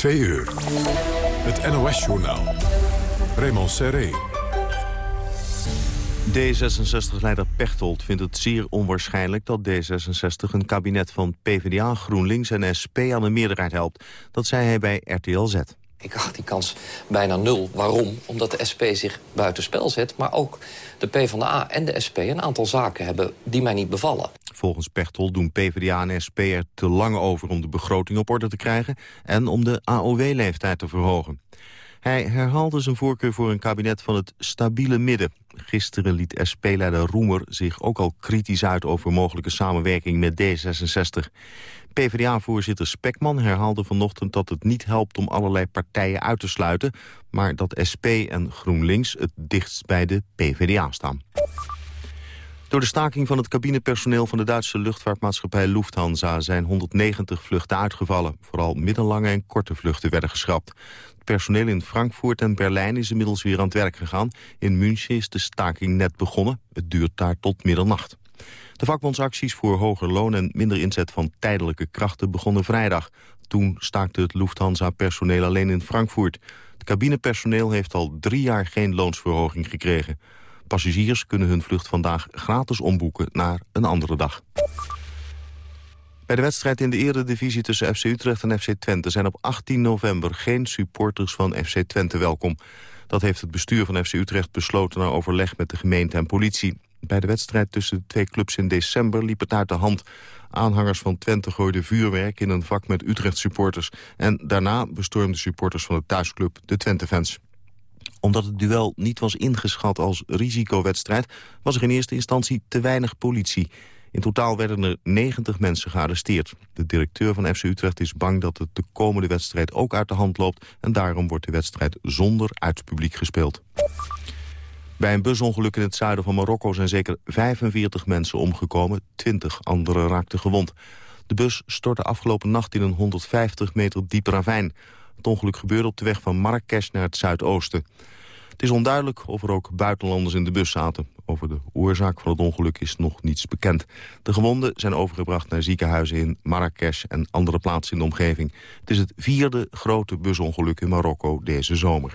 Twee uur. Het NOS-journaal. Raymond Serré. D66-leider Pechtold vindt het zeer onwaarschijnlijk dat D66 een kabinet van PvdA, GroenLinks en SP aan de meerderheid helpt. Dat zei hij bij RTL Z. Ik acht die kans bijna nul. Waarom? Omdat de SP zich buitenspel zet, maar ook de PvdA en de SP een aantal zaken hebben die mij niet bevallen. Volgens Pechtold doen PvdA en SP er te lang over om de begroting op orde te krijgen en om de AOW-leeftijd te verhogen. Hij herhaalde zijn voorkeur voor een kabinet van het stabiele midden. Gisteren liet SP-leider Roemer zich ook al kritisch uit over mogelijke samenwerking met D66. PvdA-voorzitter Spekman herhaalde vanochtend dat het niet helpt om allerlei partijen uit te sluiten, maar dat SP en GroenLinks het dichtst bij de PvdA staan. Door de staking van het cabinepersoneel van de Duitse luchtvaartmaatschappij Lufthansa zijn 190 vluchten uitgevallen. Vooral middellange en korte vluchten werden geschrapt. Het personeel in Frankfurt en Berlijn is inmiddels weer aan het werk gegaan. In München is de staking net begonnen. Het duurt daar tot middernacht. De vakbondsacties voor hoger loon en minder inzet van tijdelijke krachten begonnen vrijdag. Toen staakte het Lufthansa-personeel alleen in Frankfurt. Het cabinepersoneel heeft al drie jaar geen loonsverhoging gekregen. Passagiers kunnen hun vlucht vandaag gratis omboeken naar een andere dag. Bij de wedstrijd in de eredivisie tussen FC Utrecht en FC Twente... zijn op 18 november geen supporters van FC Twente welkom. Dat heeft het bestuur van FC Utrecht besloten... na overleg met de gemeente en politie. Bij de wedstrijd tussen de twee clubs in december liep het uit de hand. Aanhangers van Twente gooiden vuurwerk in een vak met Utrecht-supporters. En daarna bestormden supporters van de thuisclub de Twente-fans omdat het duel niet was ingeschat als risicowedstrijd... was er in eerste instantie te weinig politie. In totaal werden er 90 mensen gearresteerd. De directeur van FC Utrecht is bang dat het de komende wedstrijd ook uit de hand loopt... en daarom wordt de wedstrijd zonder uitpubliek gespeeld. Bij een busongeluk in het zuiden van Marokko zijn zeker 45 mensen omgekomen. 20 anderen raakten gewond. De bus stortte afgelopen nacht in een 150 meter diepe ravijn. Het ongeluk gebeurde op de weg van Marrakesh naar het zuidoosten. Het is onduidelijk of er ook buitenlanders in de bus zaten. Over de oorzaak van het ongeluk is nog niets bekend. De gewonden zijn overgebracht naar ziekenhuizen in Marrakesh en andere plaatsen in de omgeving. Het is het vierde grote busongeluk in Marokko deze zomer.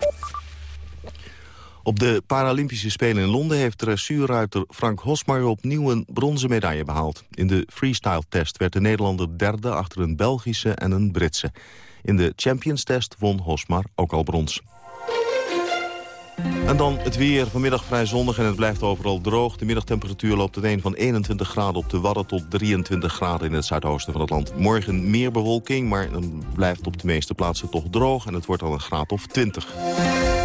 Op de Paralympische Spelen in Londen heeft dressuurruiter Frank Hosmar opnieuw een bronzen medaille behaald. In de freestyle-test werd de Nederlander derde achter een Belgische en een Britse. In de Champions Test won Hosmar ook al brons. En dan het weer. Vanmiddag vrij zonnig en het blijft overal droog. De middagtemperatuur loopt uiteen van 21 graden op de Wadden... tot 23 graden in het zuidoosten van het land. Morgen meer bewolking, maar dan blijft op de meeste plaatsen toch droog... en het wordt al een graad of 20.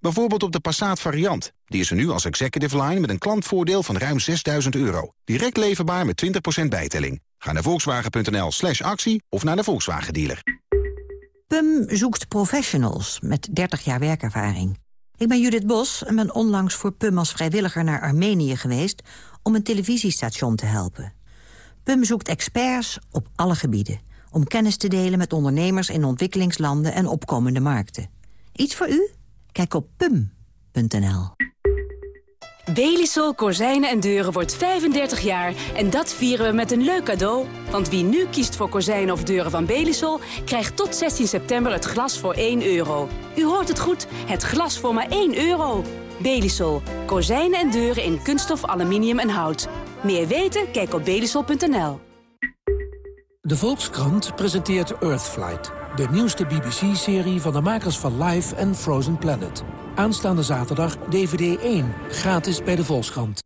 Bijvoorbeeld op de Passat variant. Die is er nu als executive line met een klantvoordeel van ruim 6000 euro. Direct leverbaar met 20% bijtelling. Ga naar volkswagen.nl slash actie of naar de Volkswagen dealer. PUM zoekt professionals met 30 jaar werkervaring. Ik ben Judith Bos en ben onlangs voor PUM als vrijwilliger naar Armenië geweest... om een televisiestation te helpen. PUM zoekt experts op alle gebieden om kennis te delen met ondernemers in ontwikkelingslanden en opkomende markten. Iets voor u? Kijk op pum.nl. Belisol Kozijnen en Deuren wordt 35 jaar en dat vieren we met een leuk cadeau. Want wie nu kiest voor kozijnen of deuren van Belisol... krijgt tot 16 september het glas voor 1 euro. U hoort het goed, het glas voor maar 1 euro. Belisol. Kozijnen en deuren in kunststof, aluminium en hout. Meer weten? Kijk op belisol.nl. De Volkskrant presenteert Earthflight, de nieuwste BBC-serie van de makers van Life en Frozen Planet. Aanstaande zaterdag DVD 1, gratis bij de Volkskrant.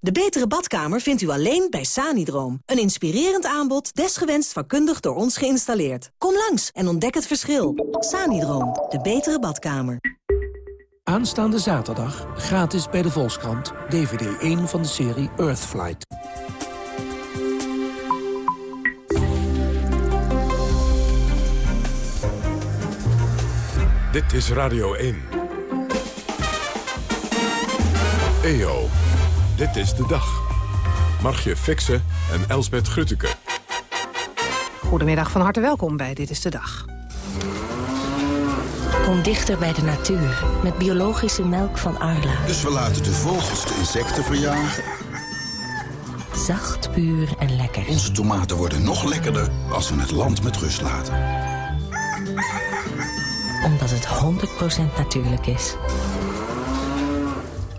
De betere badkamer vindt u alleen bij Sanidroom. Een inspirerend aanbod, desgewenst vakkundig door ons geïnstalleerd. Kom langs en ontdek het verschil. Sanidroom, de betere badkamer. Aanstaande zaterdag, gratis bij de Volkskrant. DVD 1 van de serie Earthflight. Dit is Radio 1. EO, dit is de dag. Margje Fixen en Elsbeth Grutteke. Goedemiddag, van harte welkom bij Dit is de Dag. Kom dichter bij de natuur met biologische melk van Arla. Dus we laten de vogels de insecten verjagen. Zacht, puur en lekker. Onze tomaten worden nog lekkerder als we het land met rust laten. Omdat het 100% natuurlijk is.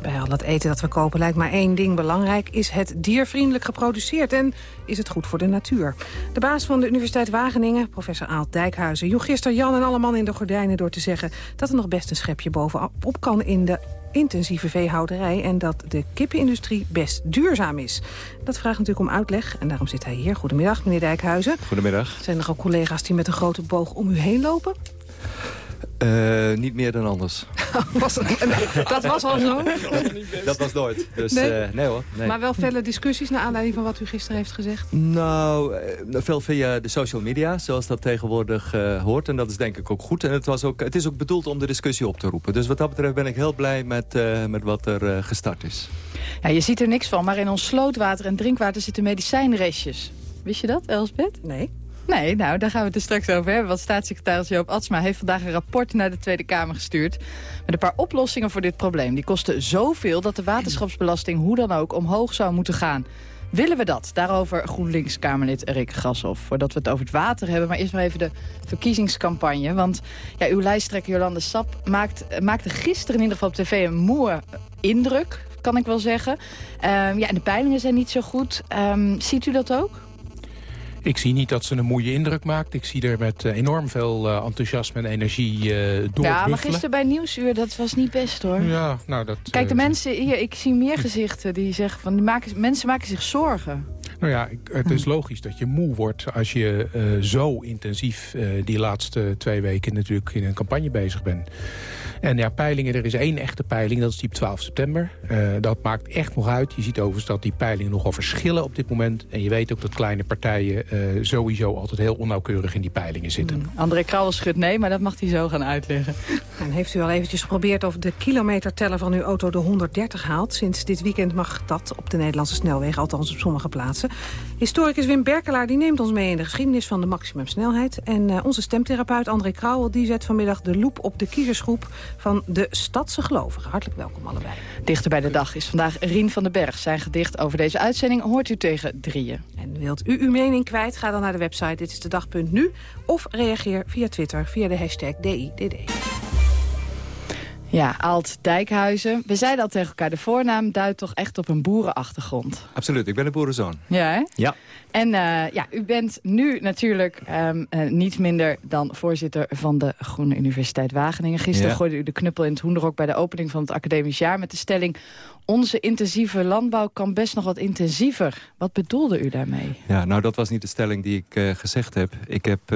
Bij al dat eten dat we kopen lijkt maar één ding belangrijk. Is het diervriendelijk geproduceerd en is het goed voor de natuur? De baas van de Universiteit Wageningen, professor Aalt Dijkhuizen... joeg gisteren Jan en alle man in de gordijnen door te zeggen... dat er nog best een schepje bovenop kan in de intensieve veehouderij... en dat de kippenindustrie best duurzaam is. Dat vraagt natuurlijk om uitleg en daarom zit hij hier. Goedemiddag, meneer Dijkhuizen. Goedemiddag. Zijn er ook collega's die met een grote boog om u heen lopen? Uh, niet meer dan anders. was, dat was al zo? dat was nooit. Dus, nee? Uh, nee hoor. Nee. Maar wel felle discussies naar aanleiding van wat u gisteren heeft gezegd? Nou, veel via de social media, zoals dat tegenwoordig uh, hoort. En dat is denk ik ook goed. En het, was ook, het is ook bedoeld om de discussie op te roepen. Dus wat dat betreft ben ik heel blij met, met wat er gestart is. Ja, je ziet er niks van, maar in ons slootwater en drinkwater zitten medicijnrestjes. Wist je dat, Elsbeth? Nee. Nee, nou, daar gaan we het er straks over hebben. Want staatssecretaris Joop Atsma heeft vandaag een rapport naar de Tweede Kamer gestuurd... met een paar oplossingen voor dit probleem. Die kosten zoveel dat de waterschapsbelasting hoe dan ook omhoog zou moeten gaan. Willen we dat? Daarover GroenLinks-Kamerlid Rick Grashoff. Voordat we het over het water hebben. Maar eerst maar even de verkiezingscampagne. Want ja, uw lijsttrekker Jolande Sap maakt, maakte gisteren in ieder geval op tv een moe indruk. Kan ik wel zeggen. Um, ja, en de peilingen zijn niet zo goed. Um, ziet u dat ook? Ik zie niet dat ze een moeie indruk maakt. Ik zie er met uh, enorm veel uh, enthousiasme en energie uh, door. Ja, maar gisteren bij Nieuwsuur, dat was niet best hoor. Ja, nou dat... Kijk, de mensen hier, ik zie meer gezichten die zeggen van... Die maken, mensen maken zich zorgen. Nou ja, het is logisch dat je moe wordt als je uh, zo intensief uh, die laatste twee weken natuurlijk in een campagne bezig bent. En ja, peilingen, er is één echte peiling, dat is die op 12 september. Uh, dat maakt echt nog uit. Je ziet overigens dat die peilingen nogal verschillen op dit moment. En je weet ook dat kleine partijen sowieso altijd heel onnauwkeurig in die peilingen zitten. Mm. André Krauwel schudt nee, maar dat mag hij zo gaan uitleggen. En heeft u al eventjes geprobeerd of de kilometerteller van uw auto de 130 haalt? Sinds dit weekend mag dat op de Nederlandse snelwegen, althans op sommige plaatsen. Historicus Wim Berkelaar die neemt ons mee in de geschiedenis van de maximumsnelheid. En uh, onze stemtherapeut André Krauwel die zet vanmiddag de loep op de kiezersgroep van de Stadse Gelovigen. Hartelijk welkom allebei. Dichter bij de dag is vandaag Rien van den Berg. Zijn gedicht over deze uitzending hoort u tegen drieën. En wilt u uw mening kwijt? Ga dan naar de website dit is de dag.nu of reageer via Twitter via de hashtag DIDD. Ja, Alt Dijkhuizen. We zeiden al tegen elkaar, de voornaam duidt toch echt op een boerenachtergrond. Absoluut, ik ben een boerenzoon. Ja, hè? Ja. En uh, ja, u bent nu natuurlijk um, uh, niet minder dan voorzitter van de Groene Universiteit Wageningen. Gisteren ja. gooide u de knuppel in het hoenderok bij de opening van het academisch jaar... met de stelling, onze intensieve landbouw kan best nog wat intensiever. Wat bedoelde u daarmee? Ja, nou dat was niet de stelling die ik uh, gezegd heb. Ik heb,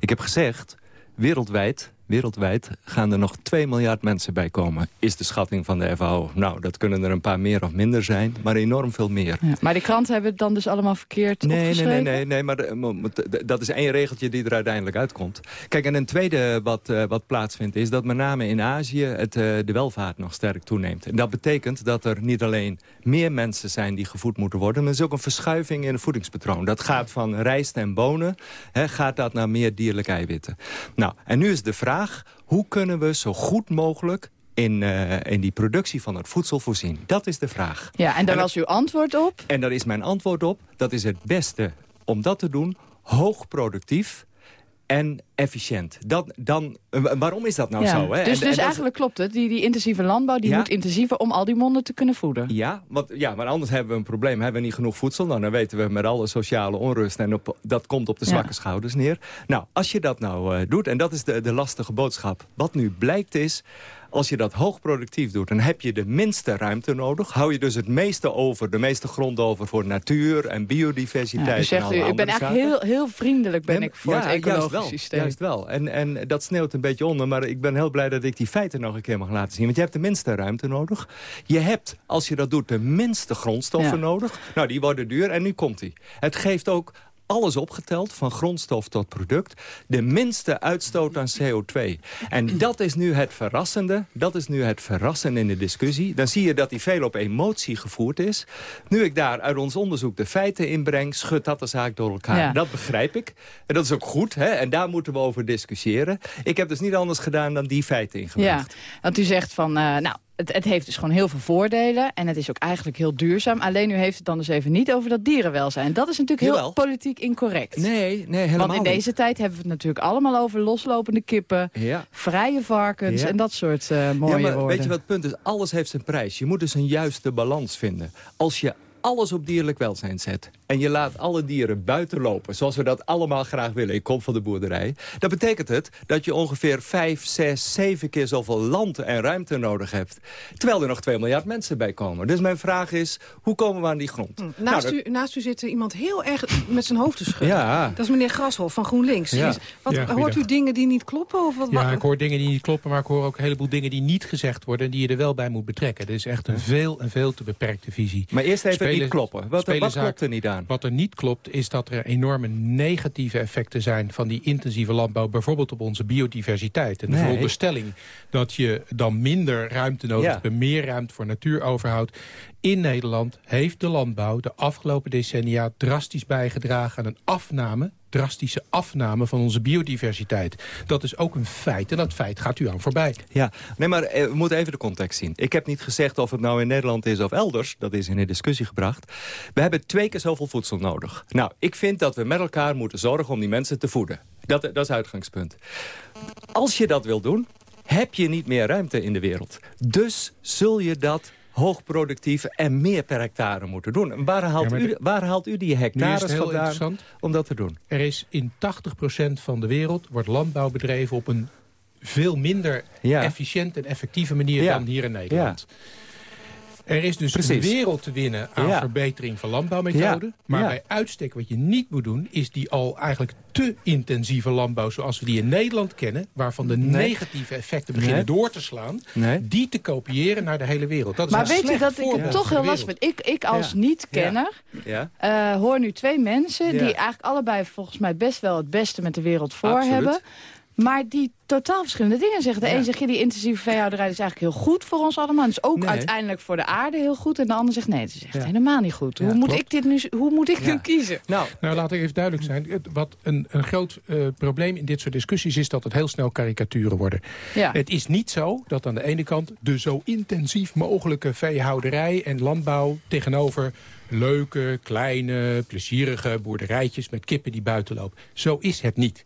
ik heb gezegd, wereldwijd Wereldwijd gaan er nog 2 miljard mensen bij komen, is de schatting van de FAO. Nou, dat kunnen er een paar meer of minder zijn, maar enorm veel meer. Ja, maar die kranten hebben het dan dus allemaal verkeerd nee, nee, nee, nee, nee, maar de, dat is één regeltje die er uiteindelijk uitkomt. Kijk, en een tweede wat, uh, wat plaatsvindt is dat met name in Azië het, uh, de welvaart nog sterk toeneemt. En dat betekent dat er niet alleen meer mensen zijn die gevoed moeten worden, maar er is ook een verschuiving in het voedingspatroon. Dat gaat van rijst en bonen, hè, gaat dat naar meer dierlijke eiwitten. Nou, en nu is de vraag hoe kunnen we zo goed mogelijk in, uh, in die productie van het voedsel voorzien? Dat is de vraag. Ja, en daar en was uw antwoord op? En daar is mijn antwoord op. Dat is het beste om dat te doen. Hoog productief en efficiënt. Dat, dan, waarom is dat nou ja. zo? Hè? Dus, en, dus en eigenlijk klopt het. Die, die intensieve landbouw die Ja? moet intensiever om al die monden te kunnen voeden. Ja, want, ja, maar anders hebben we een probleem. Hebben we niet genoeg voedsel? Nou, dan weten we met alle sociale onrust. En op, dat komt op de zwakke Ja. schouders neer. Nou, als je dat nou eh, doet, en dat is de, de lastige boodschap. Wat nu blijkt is, als je dat hoogproductief doet... dan heb je de minste ruimte nodig. Hou je dus het meeste over, de meeste grond over... voor natuur en biodiversiteit Ja, u zegt, u, ik ben eigenlijk heel, heel vriendelijk ben ik voor Ja, het ecologisch juist wel, systeem. Juist wel. En, en dat sneeuwt een beetje onder. Maar ik ben heel blij dat ik die feiten nog een keer mag laten zien. Want je hebt de minste ruimte nodig. Je hebt, als je dat doet, de minste grondstoffen Ja. nodig. Nou, die worden duur. En nu komt die. Het geeft ook alles opgeteld, van grondstof tot product... de minste uitstoot aan CO2. En dat is nu het verrassende. Dat is nu het verrassende in de discussie. Dan zie je dat die veel op emotie gevoerd is. Nu ik daar uit ons onderzoek de feiten inbreng... schudt dat de zaak door elkaar. Ja. Dat begrijp ik. En dat is ook goed. Hè? En daar moeten we over discussiëren. Ik heb dus niet anders gedaan dan die feiten ingebracht. Ja, want u zegt van, eh, nou, het, het heeft dus gewoon heel veel voordelen. En het is ook eigenlijk heel duurzaam. Alleen u heeft het dan dus even niet over dat dierenwelzijn. Dat is natuurlijk heel Jawel. politiek incorrect. Nee, nee, helemaal Want in niet. deze tijd hebben we het natuurlijk allemaal over loslopende kippen... Ja. vrije varkens Ja. en dat soort eh, mooie ja, maar woorden. weet je wat het punt is? Alles heeft zijn prijs. Je moet dus een juiste balans vinden. Als je alles op dierlijk welzijn zet... en je laat alle dieren buiten lopen, zoals we dat allemaal graag willen... ik kom van de boerderij... dan betekent het dat je ongeveer 5, 6, 7 keer zoveel land en ruimte nodig hebt. Terwijl er nog 2 miljard mensen bij komen. Dus mijn vraag is, hoe komen we aan die grond? Nou, Naast, dat- u, naast u zit er iemand heel erg met zijn hoofd te schudden. Ja. Dat is meneer Grashoff van GroenLinks. Ja. Is- Wat, Ja, hoort u dingen die niet kloppen? Of wat, Ja, ik hoor dingen die niet kloppen, maar ik hoor ook een heleboel dingen die niet gezegd worden... en die je er wel bij moet betrekken. Dat is echt een veel en veel te beperkte visie. Maar eerst even Spelen- niet kloppen. Wat, wat zaak- klopt er niet aan? Wat er niet klopt is dat er enorme negatieve effecten zijn... van die intensieve landbouw, bijvoorbeeld op onze biodiversiteit. En de Nee. veronderstelling dat je dan minder ruimte nodig hebt... meer ruimte voor natuur overhoudt. In Nederland heeft de landbouw de afgelopen decennia drastisch bijgedragen... aan een afname, drastische afname van onze biodiversiteit. Dat is ook een feit en dat feit gaat u aan voorbij. Ja, nee, maar eh, we moeten even de context zien. Ik heb niet gezegd of het nou in Nederland is of elders. Dat is in de discussie gebracht. We hebben twee keer zoveel voedsel nodig. Nou, ik vind dat we met elkaar moeten zorgen om die mensen te voeden. Dat, dat is uitgangspunt. Als je dat wil doen, heb je niet meer ruimte in de wereld. Dus zul je dat hoogproductief en meer per hectare moeten doen. En waar haalt, Ja, u, waar haalt u die hectares vandaan interessant. om dat te doen? Er is in 80% van de wereld wordt landbouw bedreven op een veel minder Ja. efficiënt en effectieve manier Ja. dan hier in Nederland. Er is dus Precies. een wereld te winnen aan Ja. verbetering van landbouwmethoden. Ja. Maar Ja. bij uitstek wat je niet moet doen... is die al eigenlijk te intensieve landbouw zoals we die in Nederland kennen... waarvan de Nee. negatieve effecten beginnen Nee. door te slaan... Nee. die te kopiëren naar de hele wereld. Dat is Maar een weet je dat ik het toch heel lastig vind? Ik, ik als Ja. niet-kenner Ja? eh, hoor nu twee mensen... Ja. die eigenlijk allebei volgens mij best wel het beste met de wereld voor Absoluut. hebben... Maar die totaal verschillende dingen zeggen. De Ja. een zegt, ja, die intensieve veehouderij is eigenlijk heel goed voor ons allemaal. Dus ook Nee. uiteindelijk voor de aarde heel goed. En de ander zegt, nee, het is echt Ja. helemaal niet goed. Ja, hoe, moet klopt. ik dit nu, hoe moet ik Ja. nu kiezen? Nou, Nou, laat ik even duidelijk zijn. Het- Wat een, een groot eh, probleem in dit soort discussies is dat het heel snel karikaturen worden. Ja. Het is niet zo dat aan de ene kant de zo intensief mogelijke veehouderij en landbouw tegenover leuke, kleine, plezierige boerderijtjes met kippen die buiten lopen. Zo is het niet.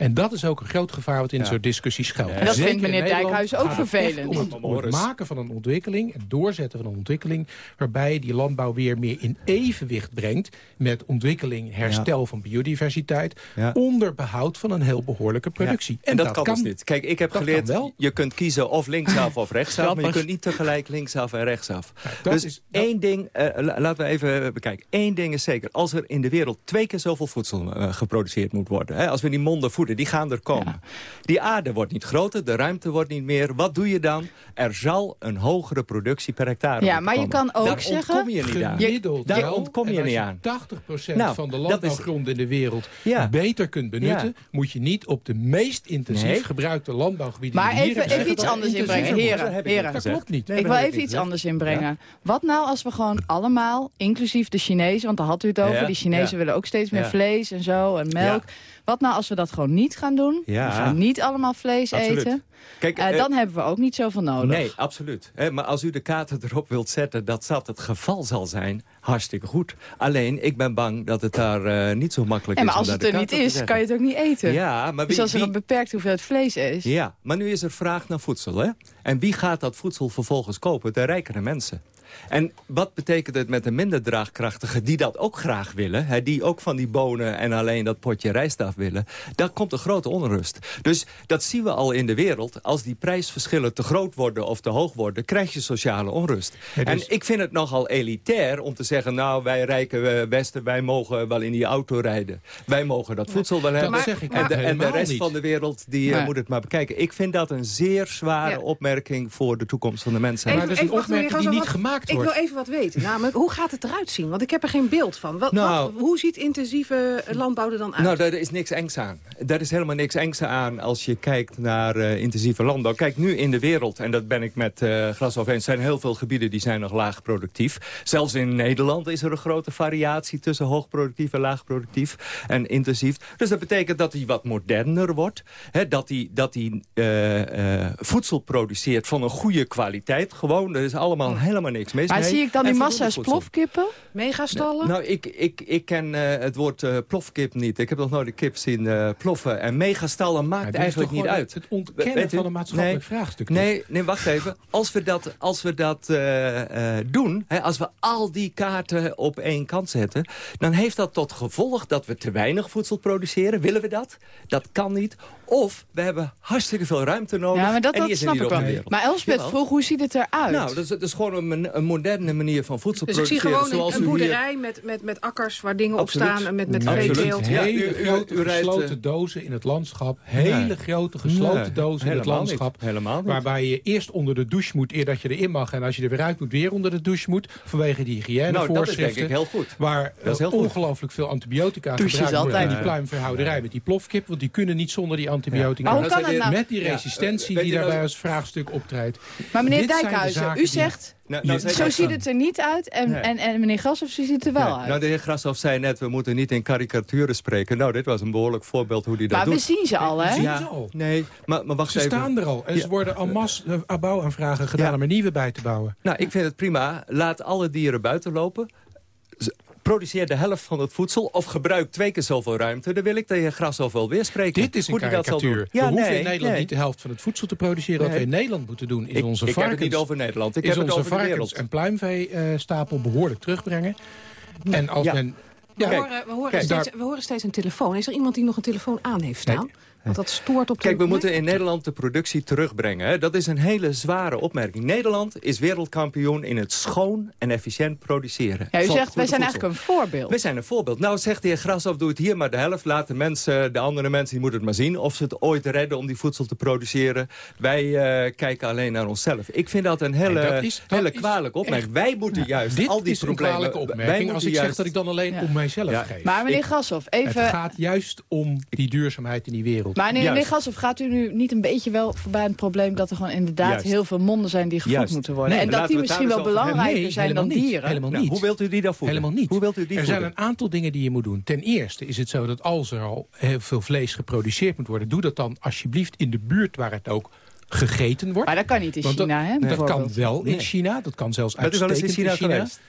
En dat is ook een groot gevaar wat in Ja. zo'n discussies schuilt. En dat Zeker vindt in meneer Dijkhuizen ook vervelend. Om het, om het maken van een ontwikkeling, het doorzetten van een ontwikkeling... waarbij je die landbouw weer meer in evenwicht brengt... met ontwikkeling, herstel van biodiversiteit... Ja. onder behoud van een heel behoorlijke productie. En, dat, kan dus niet. Kijk, ik heb geleerd, wel. je kunt kiezen of linksaf of rechtsaf... maar je kunt niet tegelijk linksaf en rechtsaf. dat dus is- dat- één ding, eh, la- laten we even bekijken. Eén ding is zeker, als er in de wereld twee keer zoveel voedsel eh, geproduceerd moet worden... Hè, als we die monden voeden, die gaan er komen. Die aarde wordt niet groter, de ruimte wordt niet meer. Wat doe je dan? Er zal een hogere productie per hectare Ja, maar je kan ook Daar zeggen- ontkom je niet aan. Daar wel. ontkom je En als niet aan. 80% Nou, van de is- landbouwgronden in de wereld Ja. beter kunt benutten... Ja. moet je niet op de meest intensief Nee. gebruikte landbouwgebieden... Maar even, even iets anders inbrengen. Heren, heren. niet Dat klopt niet. Nee, ik wil even iets anders inbrengen. Wat nou als we gewoon allemaal, inclusief de Chinezen... want daar had u het over, die Chinezen willen ook steeds meer vlees en zo en melk. Wat nou als we dat gewoon niet gaan doen? Ja. We gaan niet allemaal vlees Absoluut. eten. Kijk, Eh, eh, dan hebben we ook niet zoveel nodig. Nee, absoluut. Hè, maar als u de kaarten erop wilt zetten dat dat het geval zal zijn, hartstikke goed. Alleen, ik ben bang dat het daar eh, niet zo makkelijk Ja, is maar als om het er niet is, kan je het ook niet eten. Ja, maar dus wie- als er een beperkte hoeveelheid vlees is... Ja, maar nu is er vraag naar voedsel. Hè? En wie gaat dat voedsel vervolgens kopen? De rijkere mensen. En wat betekent het met de minder draagkrachtigen die dat ook graag willen? Hè, die ook van die bonen en alleen dat potje rijst af willen. Daar komt een grote onrust. Dus dat zien we al in de wereld. Als die prijsverschillen te groot worden of te hoog worden... krijg je sociale onrust. Ja, dus- En ik vind het nogal elitair om te zeggen... nou, wij rijke eh, Westen, wij mogen wel in die auto rijden. Wij mogen dat voedsel wel hebben. zeg ik en, de, en de rest niet. van de wereld die eh, moet het maar bekijken. Ik vind dat een zeer zware Ja. opmerking voor de toekomst van de mensen. Even- Maar dat is een opmerking die niet gemaakt gemaakt ik, wordt. Ik wil even wat weten. Namelijk, hoe gaat het eruit zien? Want ik heb er geen beeld van. Wat, Nou- wat- hoe ziet intensieve landbouw er dan uit? Nou, daar is niks engs aan. Daar is helemaal niks engs aan als je kijkt naar eh, intensieve landbouw. Kijk, nu in de wereld, en dat ben ik met eh gras over eens... zijn heel veel gebieden die zijn nog laag productief. Zelfs in Nederland is er een grote variatie tussen hoogproductief en laagproductief en intensief. Dus dat betekent dat hij wat moderner wordt. Hè, dat hij, dat hij eh, voedsel produceert van een goede kwaliteit. Gewoon, er is allemaal helemaal niks mis Maar mee. zie ik dan En die massa's plofkippen? Megastallen? Nou, ik, ik, ik ken eh, het woord eh, plofkip niet. Ik heb nog nooit een kip zien eh, ploffen. En megastallen maakt eigenlijk niet uit. het ontkennen Weet van een maatschappelijk nee, vraagstuk. Nee, nee, wacht even. Als we dat, als we dat eh, eh, doen, hè, als we al die kaarten op één kant zetten... dan heeft dat tot gevolg dat we te weinig voedsel produceren. Willen we dat? Dat kan niet. Of we hebben hartstikke veel ruimte nodig. Ja, maar dat, en die dat is snap ik wel. de wereld. Maar Elspeth vroeg, hoe ziet het eruit? Nou, dat is, dat is gewoon een, een moderne manier van voedsel Dus ik zie gewoon zoals een, een u hier- boerderij met, met, met akkers waar dingen Absoluut. op staan. En met, met Absoluut. veeteelt. Ja, Hele u- grote u rijdt, gesloten eh, dozen in het landschap. Hele Nee. grote gesloten Nee, dozen in het landschap. niet. Helemaal niet. Waarbij je eerst onder de douche moet eer dat je erin mag. En als je er weer uit moet, weer onder de douche moet. Vanwege die hygiënevoorschriften. Nou, dat is denk ik heel goed. Waar Dat is heel eh, goed. ongelooflijk veel antibiotica gebruikt worden. altijd. in die pluimveehouderij met die plofkip. Want die kunnen niet zonder die antibiotica. Maar hoe kan het nou? Met die resistentie eh, die daarbij als vraagstuk optreedt. Maar meneer Dijkhuizen, u zegt... Nou, nou, zei zo ziet het er niet uit. En, Nee. en, en meneer Grashoff ziet het er wel Nee. uit. Nou, de heer Grashoff zei net, we moeten niet in karikaturen spreken. Nou, dit was een behoorlijk voorbeeld hoe die dat maar doet. we zien ze al, hè? Zien ja, ze al. Nee, maar, maar wacht Ze even. staan er al. En Ja. ze worden al mas uh, bouwaanvragen gedaan Ja. om er nieuwe bij te bouwen. Nou, ik vind het prima. Laat alle dieren buiten lopen. Produceer de helft van het voedsel of gebruik twee keer zoveel ruimte. Dan wil ik de heer Grashoff wel weer spreken. Dit is een Hoe die dat zal karikatuur. doen. we hoeven nee, in Nederland nee. niet de helft van het voedsel te produceren. Wat Nee. we in Nederland moeten doen is Ik, onze ik varkens, heb het niet over Nederland. Ik is heb het onze over de varkens- wereld. en pluimveestapel behoorlijk terugbrengen. En als Ja. men... We, horen, we, horen steeds, we horen steeds een telefoon. Is er iemand die nog een telefoon aan heeft staan? Want dat stoort op de... Kijk, we moeten in Nederland de productie terugbrengen. Hè. Dat is een hele zware opmerking. Nederland is wereldkampioen in het schoon en efficiënt produceren. Ja, u van zegt, wij zijn voedsel. eigenlijk een voorbeeld. We zijn een voorbeeld. Nou, zegt de heer Grashoff, doe het hier maar de helft. Laat de mensen, de andere mensen, die moeten het maar zien... of ze het ooit redden om die voedsel te produceren. Wij eh, kijken alleen naar onszelf. Ik vind dat een hele, Nee, dat is- dat hele kwalijke opmerking. Wij moeten juist al die is een problemen... kwalijke wij opmerking als ik zeg juist- dat ik dan alleen Ja. om mijzelf Ja. geef. Maar meneer Grashoff, Het even... gaat juist om die duurzaamheid in die wereld. Maar meneer, meneer Grashoff, gaat u nu niet een beetje wel voorbij het probleem... dat er gewoon inderdaad Juist. heel veel monden zijn die gevoed Juist. moeten worden? Nee, en dat die misschien wel belangrijker Nee, zijn dan niet. dieren? Helemaal Nou, niet. hoe wilt u die dan voeden? Helemaal niet. Hoe wilt u die er voeden? zijn een aantal dingen die je moet doen. Ten eerste is het zo dat als er al heel veel vlees geproduceerd moet worden... doe dat dan alsjeblieft in de buurt waar het ook gegeten wordt. Maar dat kan niet in China, hè? Dat kan wel in. China. Dat kan zelfs Bent u wel eens in uitstekend China geweest?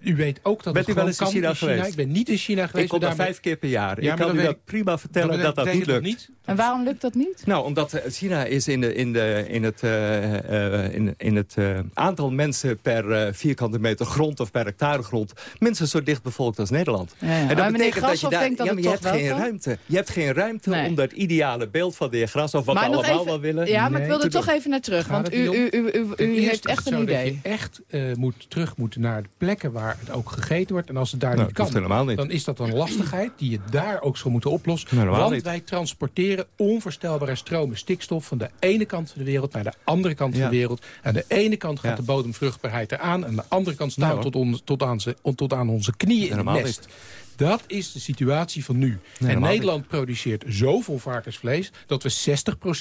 U weet ook dat Bent het u wel eens in kan China geweest? Ik ben niet in China geweest. Ik kom daar maar daarmee- vijf keer per jaar. Ja, ik kan u dat prima vertellen dat dat niet lukt. En waarom lukt dat niet? Nou, omdat eh, China is in, de, in, de, in het, eh, eh, in, in het eh, aantal mensen per eh, vierkante meter grond of per hectare grond minstens zo dicht bevolkt als Nederland. Ja, ja. En dat betekent dat je daar, denkt dat ja, het maar je toch hebt geen kan? ruimte. Je hebt geen ruimte Nee. om dat ideale beeld van de heer Grashoff, wat maar we allemaal even, wel willen. Ja, maar ik te toch doen. even naar terug. Gaat Want u, u, u, u, u heeft echt een zo dat idee. je echt eh, moet, terug moet naar de plekken waar het ook gegeten wordt. En als het daar Nou, niet kan, niet. dan is dat een lastigheid die je daar ook zou moeten oplossen. Want wij transporteren onvoorstelbare stromen stikstof van de ene kant van de wereld naar de andere kant van de wereld. Aan de ene kant gaat Ja. de bodemvruchtbaarheid eraan. En aan de andere kant staan Nou, tot, on- tot, aan tot aan onze knieën in het nest. Dat is de situatie van nu. en Nederland produceert zoveel varkensvlees... dat we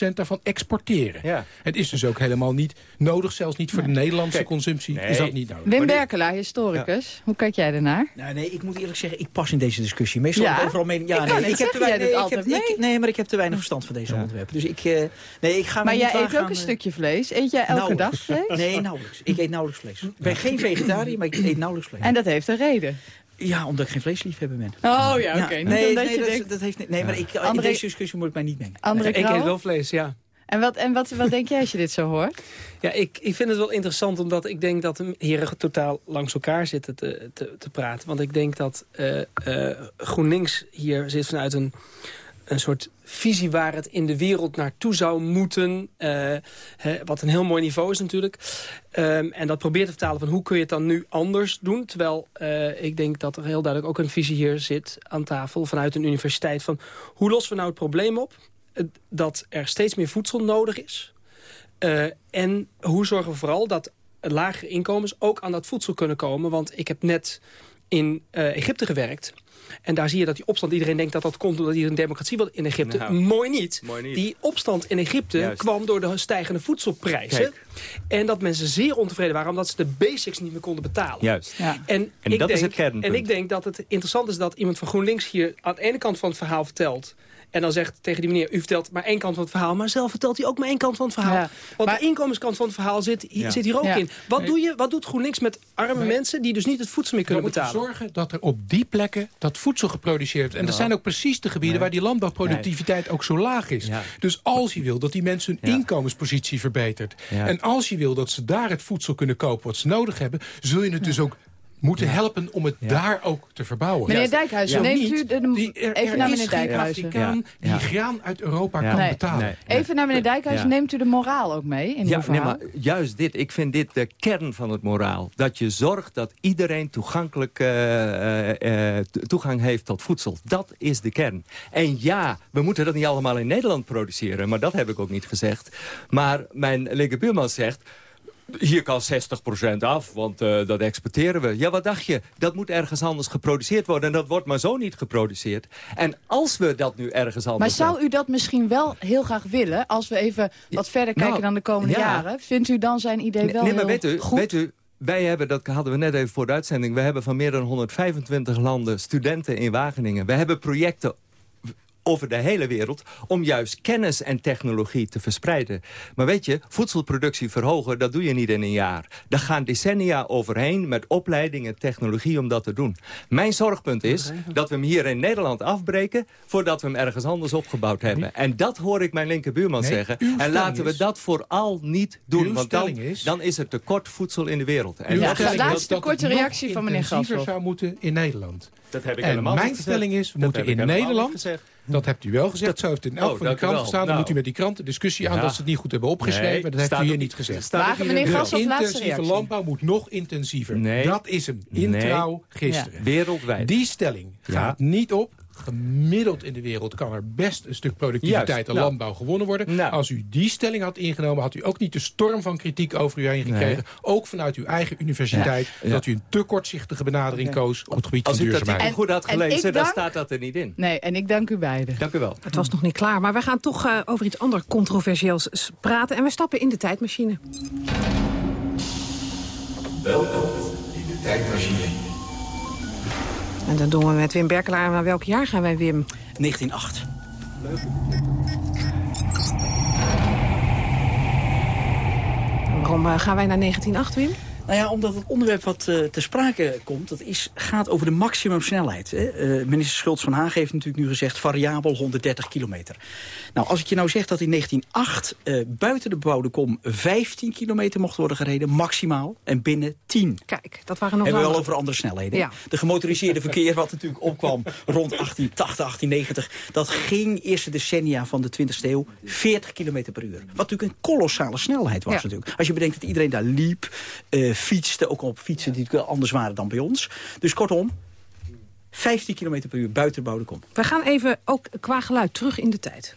60% daarvan exporteren. Ja. Het is dus ook helemaal niet nodig, zelfs niet voor de Nederlandse Kijk, consumptie. nee. Is dat niet nodig. Wim Berkelaar, historicus. Hoe kijk jij ernaar? Nou, nee, ik moet eerlijk zeggen, ik pas in deze discussie. Meestal Ja? heb ik overal mening. Ja, Ik nee, ik heb te weinig. ik heb, altijd ik- nee, maar ik heb te weinig verstand van deze onderwerpen. Dus ik, eh, nee, ik ga me Maar jij eet ook een eh, stukje vlees. Eet jij elke dag vlees? Nee, nauwelijks. Ik eet nauwelijks vlees. Ik ben geen vegetariër, maar ik eet nauwelijks vlees. En dat heeft een reden. Ja, omdat ik geen vleesliefhebber ben. Oh ja, oké. Niet Nee, dat, denkt... dat heeft niet. Nee, maar ik, in André- deze discussie moet ik mij niet mengen. André Ik eet wel vlees, ja. En, wat, en wat, wat denk jij als je dit zo hoort? Ja, ik, ik vind het wel interessant omdat ik denk dat de heren totaal langs elkaar zitten te, te, te praten. Want ik denk dat eh, eh, GroenLinks hier zit vanuit een, een soort visie waar het in de wereld naartoe zou moeten. eh, wat een heel mooi niveau is natuurlijk. Ehm, en dat probeert te vertalen van hoe kun je het dan nu anders doen. Terwijl eh, ik denk dat er heel duidelijk ook een visie hier zit aan tafel vanuit een universiteit. Van hoe lossen we nou het probleem op? Dat er steeds meer voedsel nodig is. Eh, en hoe zorgen we vooral dat lagere inkomens ook aan dat voedsel kunnen komen. Want ik heb net in Egypte gewerkt. En daar zie je dat die opstand, iedereen denkt dat dat komt omdat hier een democratie was in Egypte. Nou, mooi, niet. mooi, niet. Die opstand in Egypte Juist. kwam door de stijgende voedselprijzen. Kijk. En dat mensen zeer ontevreden waren omdat ze de basics niet meer konden betalen. Juist. Ja. En, En ik dat is het kernpunt. En ik denk dat het interessant is dat iemand van GroenLinks hier aan de ene kant van het verhaal vertelt. En dan zegt tegen die meneer, u vertelt maar één kant van het verhaal. Maar zelf vertelt hij ook maar één kant van het verhaal. Ja. Want Maar- de inkomenskant van het verhaal zit, Ja. zit hier ook Ja. in. Wat, doe je, wat doet GroenLinks met arme mensen die dus niet het voedsel meer We kunnen moeten betalen? zorgen dat er op die plekken dat voedsel geproduceerd wordt. En dat zijn ook precies de gebieden waar die landbouwproductiviteit ook zo laag is. Ja. Dus als je wil dat die mensen hun Ja. inkomenspositie verbetert... Ja. en als je wil dat ze daar het voedsel kunnen kopen wat ze nodig hebben... zul je het dus ook moeten helpen om het daar ook te verbouwen. Meneer Dijkhuizen, neemt u de, die- er- even er naar meneer Dijkhuizen. Afrikaan die graan uit Europa Ja. kan Nee. betalen. Nee. Even naar meneer Dijkhuizen, Ja. neemt u de moraal ook mee in Ja, nee, maar juist dit. Ik vind dit de kern van het moraal. Dat je zorgt dat iedereen toegankelijk eh, eh, eh, toegang heeft tot voedsel. Dat is de kern. En ja, we moeten dat niet allemaal in Nederland produceren. Maar dat heb ik ook niet gezegd. Maar mijn linkerbuurman zegt... Hier kan 60% af, want eh, dat exporteren we. Ja, wat dacht je? Dat moet ergens anders geproduceerd worden. En dat wordt maar zo niet geproduceerd. En als we dat nu ergens Maar anders... zou u dat misschien wel heel graag willen... als we even wat verder kijken nou, dan de komende ja. jaren? Vindt u dan zijn idee wel nee, maar heel weet u, goed? weet u, wij hebben, dat hadden we net even voor de uitzending... we hebben van meer dan 125 landen studenten in Wageningen. We hebben projecten over de hele wereld... om juist kennis en technologie te verspreiden. Maar weet je, voedselproductie verhogen, dat doe je niet in een jaar. Daar gaan decennia overheen met opleiding en technologie om dat te doen. Mijn zorgpunt is dat we hem hier in Nederland afbreken... voordat we hem ergens anders opgebouwd hebben. En dat hoor ik mijn linkerbuurman Nee, zeggen. En laten we dat vooral niet doen. Want dan, is- dan is er tekort voedsel in de wereld. En Ja, dat, stelling laatste korte reactie van meneer Grashoff. zou moeten in Nederland. dat heb ik En helemaal mijn niet gezegd. stelling is, we Dat moeten in Nederland... Dat hebt u wel gezegd, zo heeft het in elk Oh, van de wel. gestaan. Dan Nou. moet u met die kranten discussie aan dat ze het niet goed hebben opgeschreven. Nee, dat heeft staat u hier er- niet gezegd. staat er meneer de laatste intensieve reactie. landbouw moet nog intensiever. Nee. Dat is hem. In Nee. trouw gisteren. Wereldwijd. Die stelling Ja. gaat niet op. Gemiddeld in de wereld kan er best een stuk productiviteit Juist, en nou. landbouw gewonnen worden. Nou. Als u die stelling had ingenomen, had u ook niet de storm van kritiek over u heen gekregen. Ook vanuit uw eigen universiteit. Ja. Dat u een te kortzichtige benadering koos op het gebied Als van u dat duurzaamheid. niet goed had En- en gelezen, ik dan dank- staat dat er niet in. Nee, en ik dank u beiden. Dank u wel. Het was nog niet klaar, maar we gaan toch eh, over iets anders controversieels praten. En we stappen in de tijdmachine. Welkom in de tijdmachine. En dan doen we met Wim Berkelaar. Maar welk jaar gaan wij, Wim? 1908. En Waarom eh, gaan wij naar 1908, Wim? Nou ja, omdat het onderwerp wat eh ter sprake komt, dat is, gaat over de maximumsnelheid. Hè. Eh, minister Schultz van Haag heeft natuurlijk nu gezegd variabel 130 kilometer. Nou, als ik je nou zeg dat in 1908 eh, buiten de bebouwde kom 15 kilometer mocht worden gereden, maximaal, en binnen 10. Kijk, dat waren nog Hebben we wel over andere snelheden. Ja. De gemotoriseerde verkeer, wat natuurlijk opkwam rond 1880, 1890... dat ging eerste decennia van de 20e eeuw 40 km per uur. Wat natuurlijk een kolossale snelheid was Ja. natuurlijk. Als je bedenkt dat iedereen daar liep, fietste... ook op fietsen die anders waren dan bij ons. Dus kortom, 15 km per uur buiten de kom. We gaan even ook qua geluid terug in de tijd.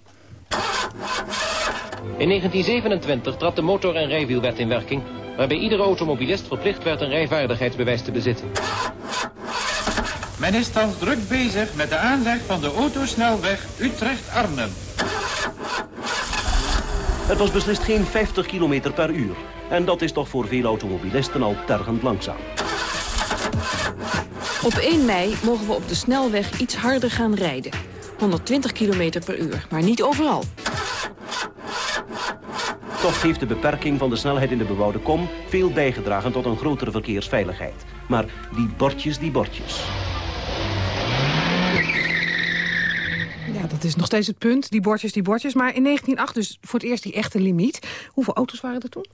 In 1927 trad de motor- en rijwielwet in werking... waarbij iedere automobilist verplicht werd een rijvaardigheidsbewijs te bezitten. Men is thans druk bezig met de aanleg van de autosnelweg Utrecht-Arnhem. Het was beslist geen 50 km per uur. En dat is toch voor veel automobilisten al tergend langzaam. Op 1 mei mogen we op de snelweg iets harder gaan rijden. 120 km per uur, maar niet overal. Toch heeft de beperking van de snelheid in de bebouwde kom veel bijgedragen tot een grotere verkeersveiligheid. Maar die bordjes, die bordjes. Ja, dat is nog steeds het punt. Die bordjes, die bordjes. Maar in 1908 dus voor het eerst die echte limiet. Hoeveel auto's waren er toen?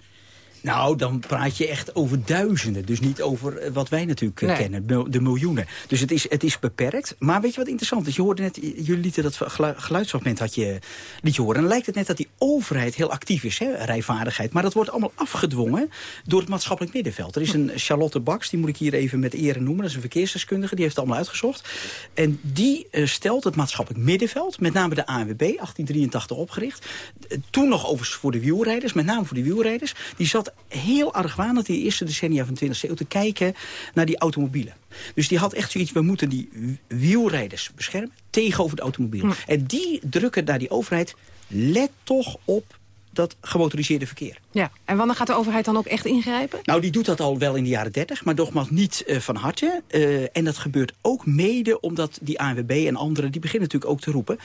Nou, dan praat je echt over duizenden. Dus niet over eh, wat wij natuurlijk eh, Nee. kennen, de miljoenen. Dus het is, het is beperkt. Maar weet je wat interessant is? Je hoorde net, jullie lieten dat gelu- geluidsfragment had je, liet je horen. En dan lijkt het net dat die overheid heel actief is, hè, rijvaardigheid. Maar dat wordt allemaal afgedwongen door het maatschappelijk middenveld. Er is een Charlotte Baks, die moet ik hier even met ere noemen. Dat is een verkeersdeskundige, die heeft het allemaal uitgezocht. En die eh, stelt het maatschappelijk middenveld, met name de ANWB, 1883 opgericht. Eh, Toen nog overigens voor de wielrijders, met name voor de wielrijders. Die zat had heel argwanend in de eerste decennia van de 20e eeuw... te kijken naar die automobielen. Dus die had echt zoiets, we moeten die wielrijders beschermen... tegenover de automobielen. En die drukken naar die overheid... let toch op dat gemotoriseerde verkeer. Ja, en wanneer gaat de overheid dan ook echt ingrijpen? Nou, die doet dat al wel in de jaren 30, maar nogmaals niet uh, van harte. Uh, en dat gebeurt ook mede omdat die ANWB en anderen... die beginnen natuurlijk ook te roepen...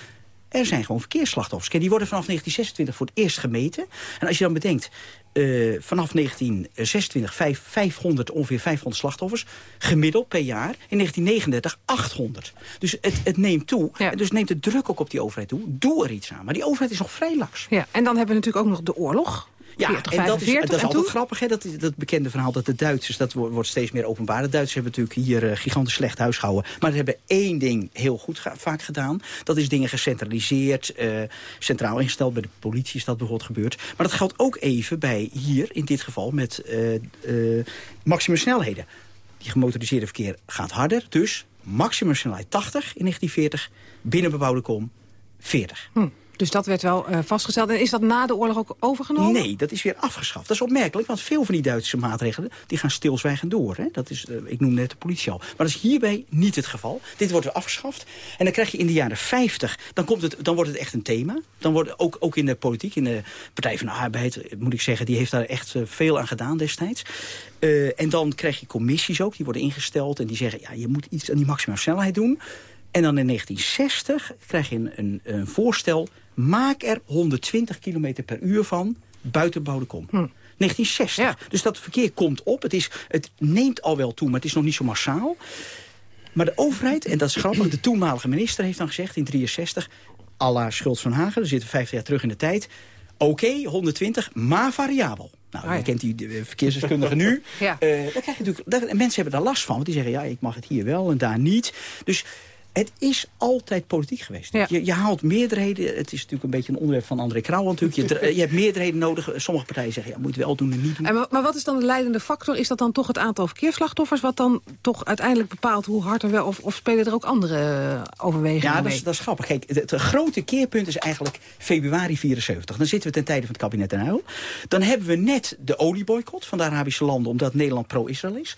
Er zijn gewoon verkeersslachtoffers. Kijk, die worden vanaf 1926 voor het eerst gemeten. En als je dan bedenkt, uh, vanaf 1926 5, 500, ongeveer 500 slachtoffers. Gemiddeld per jaar. In 1939 800. Dus het, het neemt toe. Ja. Dus neemt de druk ook op die overheid toe. Doe er iets aan. Maar die overheid is nog vrij laks. Ja, en dan hebben we natuurlijk ook nog de oorlog. Ja, 40, en dat is, dat is altijd grappig, hè? Dat, dat bekende verhaal dat de Duitsers, dat wordt steeds meer openbaar. De Duitsers hebben natuurlijk hier uh, gigantisch slecht huishouden. Maar ze hebben één ding heel goed ga, vaak gedaan. Dat is dingen gecentraliseerd, uh, centraal ingesteld. Bij de politie is dat bijvoorbeeld gebeurd. Maar dat geldt ook even bij hier, in dit geval, met uh, maximum snelheden. Die gemotoriseerde verkeer gaat harder, dus maximum snelheid 80 in 1940, binnen bebouwde kom 40. Hm. Dus dat werd wel uh, vastgesteld. En is dat na de oorlog ook overgenomen? Nee, dat is weer afgeschaft. Dat is opmerkelijk, want veel van die Duitse maatregelen... die gaan stilzwijgend door. Hè? Dat is, uh, ik noem net de politie al. Maar dat is hierbij niet het geval. Dit wordt weer afgeschaft. En dan krijg je in de jaren 50... dan, komt het, dan wordt het echt een thema. Dan wordt ook, ook in de politiek, in de Partij van de Arbeid... moet ik zeggen, die heeft daar echt veel aan gedaan destijds. en dan krijg je commissies ook, die worden ingesteld... en die zeggen, ja, je moet iets aan die maximale snelheid doen... En dan in 1960 krijg je een, een voorstel maak er 120 km per uur van buiten Boudekom. Hm. 1960. Dus dat verkeer komt op. Het, is, het neemt al wel toe, maar het is nog niet zo massaal. Maar de overheid, en dat is grappig... de toenmalige minister heeft dan gezegd in 63... à Schultz van Hagen, we zitten 50 jaar terug in de tijd... oké, okay, 120, maar variabel. Nou, ah, ja. je kent die verkeersdeskundige nu. Ja. Uh, daar krijg je natuurlijk, daar, mensen hebben daar last van. Want die zeggen, ja, ik mag het hier wel en daar niet. Dus het is altijd politiek geweest. Ja. Je, je, haalt meerderheden. Het is natuurlijk een beetje een onderwerp van André Krauw natuurlijk. Je, je, hebt meerderheden nodig. Sommige partijen zeggen, ja, moet wel doen en niet doen. En, maar wat is dan de leidende factor? Is dat dan toch het aantal verkeersslachtoffers... wat dan toch uiteindelijk bepaalt hoe hard er wel... of, of spelen er ook andere eh, overwegingen Ja, dat is, dat is, grappig. Kijk, het, grote keerpunt is eigenlijk februari 74. Dan zitten we ten tijde van het kabinet Den Uyl. Dan hebben we net de olieboycott van de Arabische landen... omdat Nederland pro-Israël is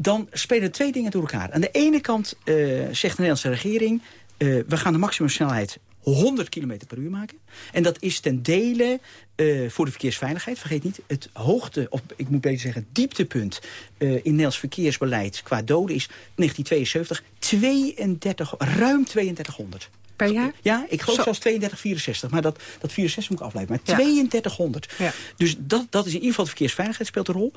dan spelen twee dingen door elkaar. Aan de ene kant uh, zegt de Nederlandse regering... Uh, we gaan de maximumsnelheid 100 km per uur maken. En dat is ten dele uh, voor de verkeersveiligheid. Vergeet niet, het hoogte, of ik moet beter zeggen, dieptepunt... In Nederlands verkeersbeleid qua doden is 1972 32, ruim 3200. Per jaar? Ja, ik geloof Zo. zelfs 32, 64. Maar dat, dat 64 moet ik afleiden. Maar ja. 3200. Ja. Dus dat, dat is in ieder geval de verkeersveiligheid speelt een rol.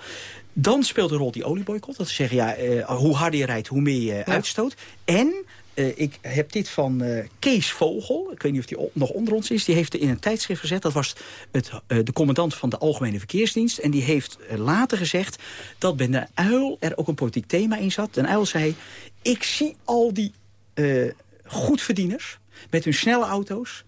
Dan speelt een rol die olieboycott. Dat ze zeggen, ja, uh, hoe harder je rijdt, hoe meer je ja. uitstoot. En uh, ik heb dit van uh, Kees Vogel. Ik weet niet of die nog onder ons is. Die heeft er in een tijdschrift gezet. Dat was het, uh, de commandant van de Algemene Verkeersdienst. En die heeft later gezegd dat bij de uil er ook een politiek thema in zat. Den uil zei, ik zie al die goedverdieners met hun snelle auto's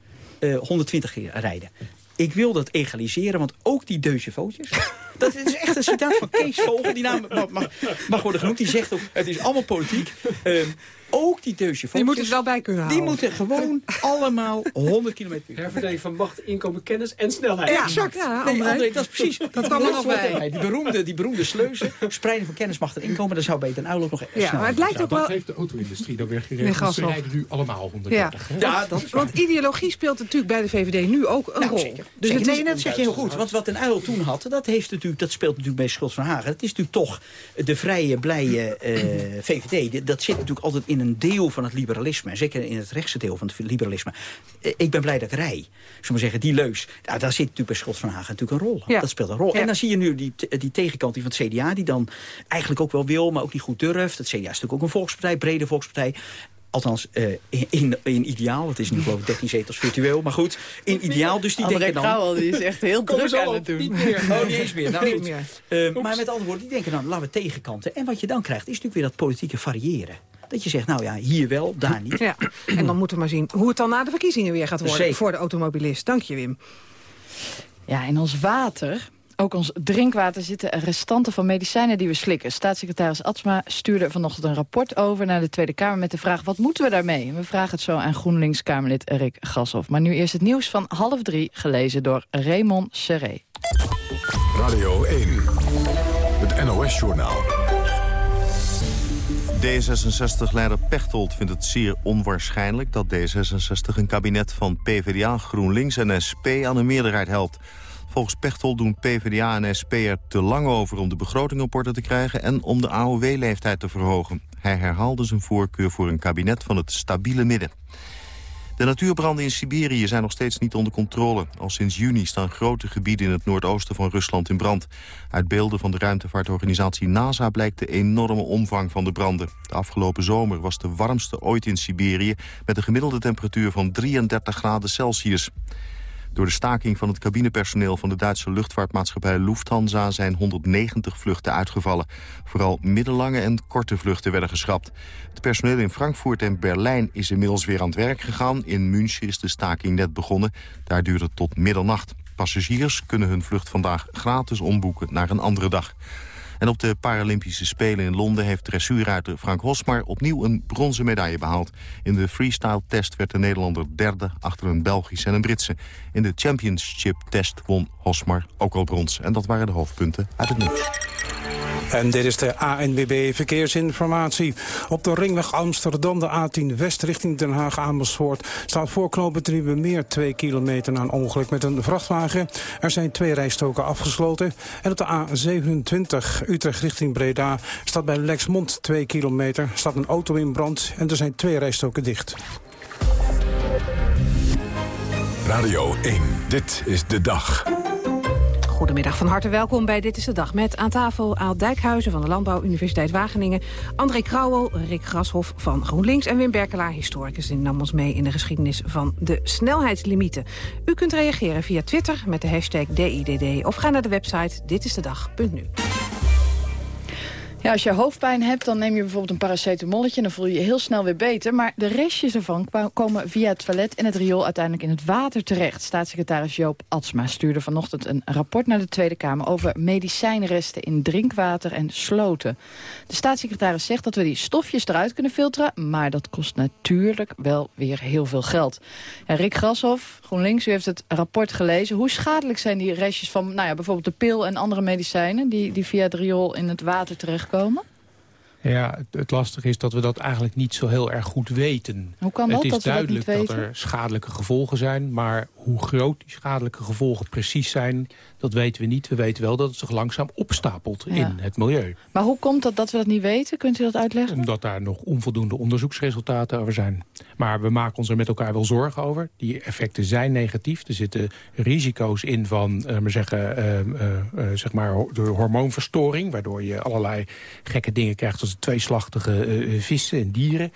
120 rijden. Ik wil dat egaliseren, want ook die deuzevootjes... dat is echt een citaat van Kees Vogel. Die naam mag, mag, mag worden genoemd. Die zegt ook, het is allemaal politiek. Um, ook die deusje Die moeten er wel bij kunnen houden. Die moeten gewoon allemaal 100 km per uur. Herverdeling van macht, inkomen, kennis en snelheid. Ja, exact. Ja, nee, André, dat is precies. Dat kwam er nog bij. Die beroemde, die beroemde sleuzen, spreiding van kennis, macht en inkomen. Dat zou beter een uil ook nog Ja, maar het lijkt ook wel... Dat heeft de auto-industrie dan weer geregeld. Ze rijden nu allemaal 130. Ja, ja dat is Want ideologie speelt natuurlijk bij de VVD nu ook een nou, rol. Zeker. Dus zeker. nee, dat zeg je heel goed. Want wat een uil toen had, dat, heeft natuurlijk, dat speelt natuurlijk bij Schultz van Hagen. Het is natuurlijk toch de vrije, blije uh, VVD. Dat zit natuurlijk altijd in een deel van het liberalisme. Zeker in het rechtse deel van het liberalisme. Ik ben blij dat rij. Zullen we zeggen, die leus. Nou, daar zit natuurlijk bij Schots van Hagen natuurlijk een rol. Ja. Dat speelt een rol. Ja. En dan zie je nu die, die tegenkant die van het CDA... die dan eigenlijk ook wel wil, maar ook niet goed durft. Het CDA is natuurlijk ook een volkspartij, brede volkspartij. Althans, uh, in, in ideaal. Het is nu geloof ik 13 zetels virtueel. Maar goed, in ideaal. Dus die denken dan... Krauwel, die is echt heel druk aan het doen. Niet meer. Oh, niet eens meer. Nou, goed. Meer. Uh, maar met andere woorden, die denken dan, laten we tegenkanten. En wat je dan krijgt, is natuurlijk weer dat politieke variëren. Dat je zegt, nou ja, hier wel, daar niet. Ja, en dan moeten we maar zien hoe het dan na de verkiezingen weer gaat worden... Zeker. voor de automobilist. Dank je, Wim. Ja, in ons water ook ons drinkwater zitten restanten van medicijnen die we slikken. Staatssecretaris Atsma stuurde vanochtend een rapport over naar de Tweede Kamer met de vraag wat moeten we daarmee? We vragen het zo aan GroenLinks-Kamerlid Rick Gashoff. Maar nu eerst het nieuws van half drie, gelezen door Raymond Serré. Radio 1. Het NOS-journaal. D66-leider Pechtold vindt het zeer onwaarschijnlijk dat D66 een kabinet van PvdA, GroenLinks en SP aan een meerderheid helpt. Volgens Pechtold doen PvdA en SP er te lang over om de begroting op orde te krijgen en om de AOW-leeftijd te verhogen. Hij herhaalde zijn voorkeur voor een kabinet van het stabiele midden. De natuurbranden in Siberië zijn nog steeds niet onder controle. Al sinds juni staan grote gebieden in het noordoosten van Rusland in brand. Uit beelden van de ruimtevaartorganisatie NASA blijkt de enorme omvang van de branden. De afgelopen zomer was de warmste ooit in Siberië... met een gemiddelde temperatuur van 33 graden Celsius. Door de staking van het cabinepersoneel van de Duitse luchtvaartmaatschappij Lufthansa zijn 190 vluchten uitgevallen. Vooral middellange en korte vluchten werden geschrapt. Het personeel in Frankfurt en Berlijn is inmiddels weer aan het werk gegaan. In München is de staking net begonnen. Daar duurt het tot middernacht. Passagiers kunnen hun vlucht vandaag gratis omboeken naar een andere dag. En op de Paralympische Spelen in Londen heeft dressuurruiter Frank Hosmar opnieuw een bronzen medaille behaald. In de freestyle-test werd de Nederlander derde achter een Belgische en een Britse. In de championship-test won Hosmar ook al brons. En dat waren de hoofdpunten uit het nieuws. En dit is de ANWB Verkeersinformatie. Op de ringweg Amsterdam, de A10 West richting Den Haag Amersfoort... staat voor knopen meer 2 kilometer na een ongeluk met een vrachtwagen. Er zijn twee rijstoken afgesloten. En op de A27 Utrecht richting Breda staat bij Lexmond 2 kilometer... staat een auto in brand en er zijn twee rijstoken dicht. Radio 1, dit is de dag. Goedemiddag, van harte welkom bij Dit is de Dag. Met aan tafel Aal Dijkhuizen van de Landbouw Universiteit Wageningen... André Krauwel, Rick Grashoff van GroenLinks... en Wim Berkelaar, historicus, die nam ons mee in de geschiedenis van de snelheidslimieten. U kunt reageren via Twitter met de hashtag DIDD... of ga naar de website ditistedag.nu. Ja, als je hoofdpijn hebt, dan neem je bijvoorbeeld een paracetamolletje... en dan voel je je heel snel weer beter. Maar de restjes ervan komen via het toilet en het riool... uiteindelijk in het water terecht. Staatssecretaris Joop Atsma stuurde vanochtend een rapport naar de Tweede Kamer... over medicijnresten in drinkwater en sloten. De staatssecretaris zegt dat we die stofjes eruit kunnen filteren... maar dat kost natuurlijk wel weer heel veel geld. Rick Grashoff, GroenLinks, u heeft het rapport gelezen. Hoe schadelijk zijn die restjes van nou ja, bijvoorbeeld de pil en andere medicijnen... die, die via het riool in het water terechtkomen? Ja, het, het, lastige is dat we dat eigenlijk niet zo heel erg goed weten. Hoe kan dat, het is dat duidelijk dat, dat, er schadelijke gevolgen zijn... maar hoe groot die schadelijke gevolgen precies zijn... dat weten we niet. We weten wel dat het zich langzaam opstapelt in het milieu. Maar hoe komt dat dat we dat niet weten? Kunt u dat uitleggen? Omdat daar nog onvoldoende onderzoeksresultaten over zijn. Maar we maken ons er met elkaar wel zorgen over. Die effecten zijn negatief. Er zitten risico's in van uh, maar zeggen, uh, uh, zeg maar de hormoonverstoring... waardoor je allerlei gekke dingen krijgt... zoals tweeslachtige vissen en dieren...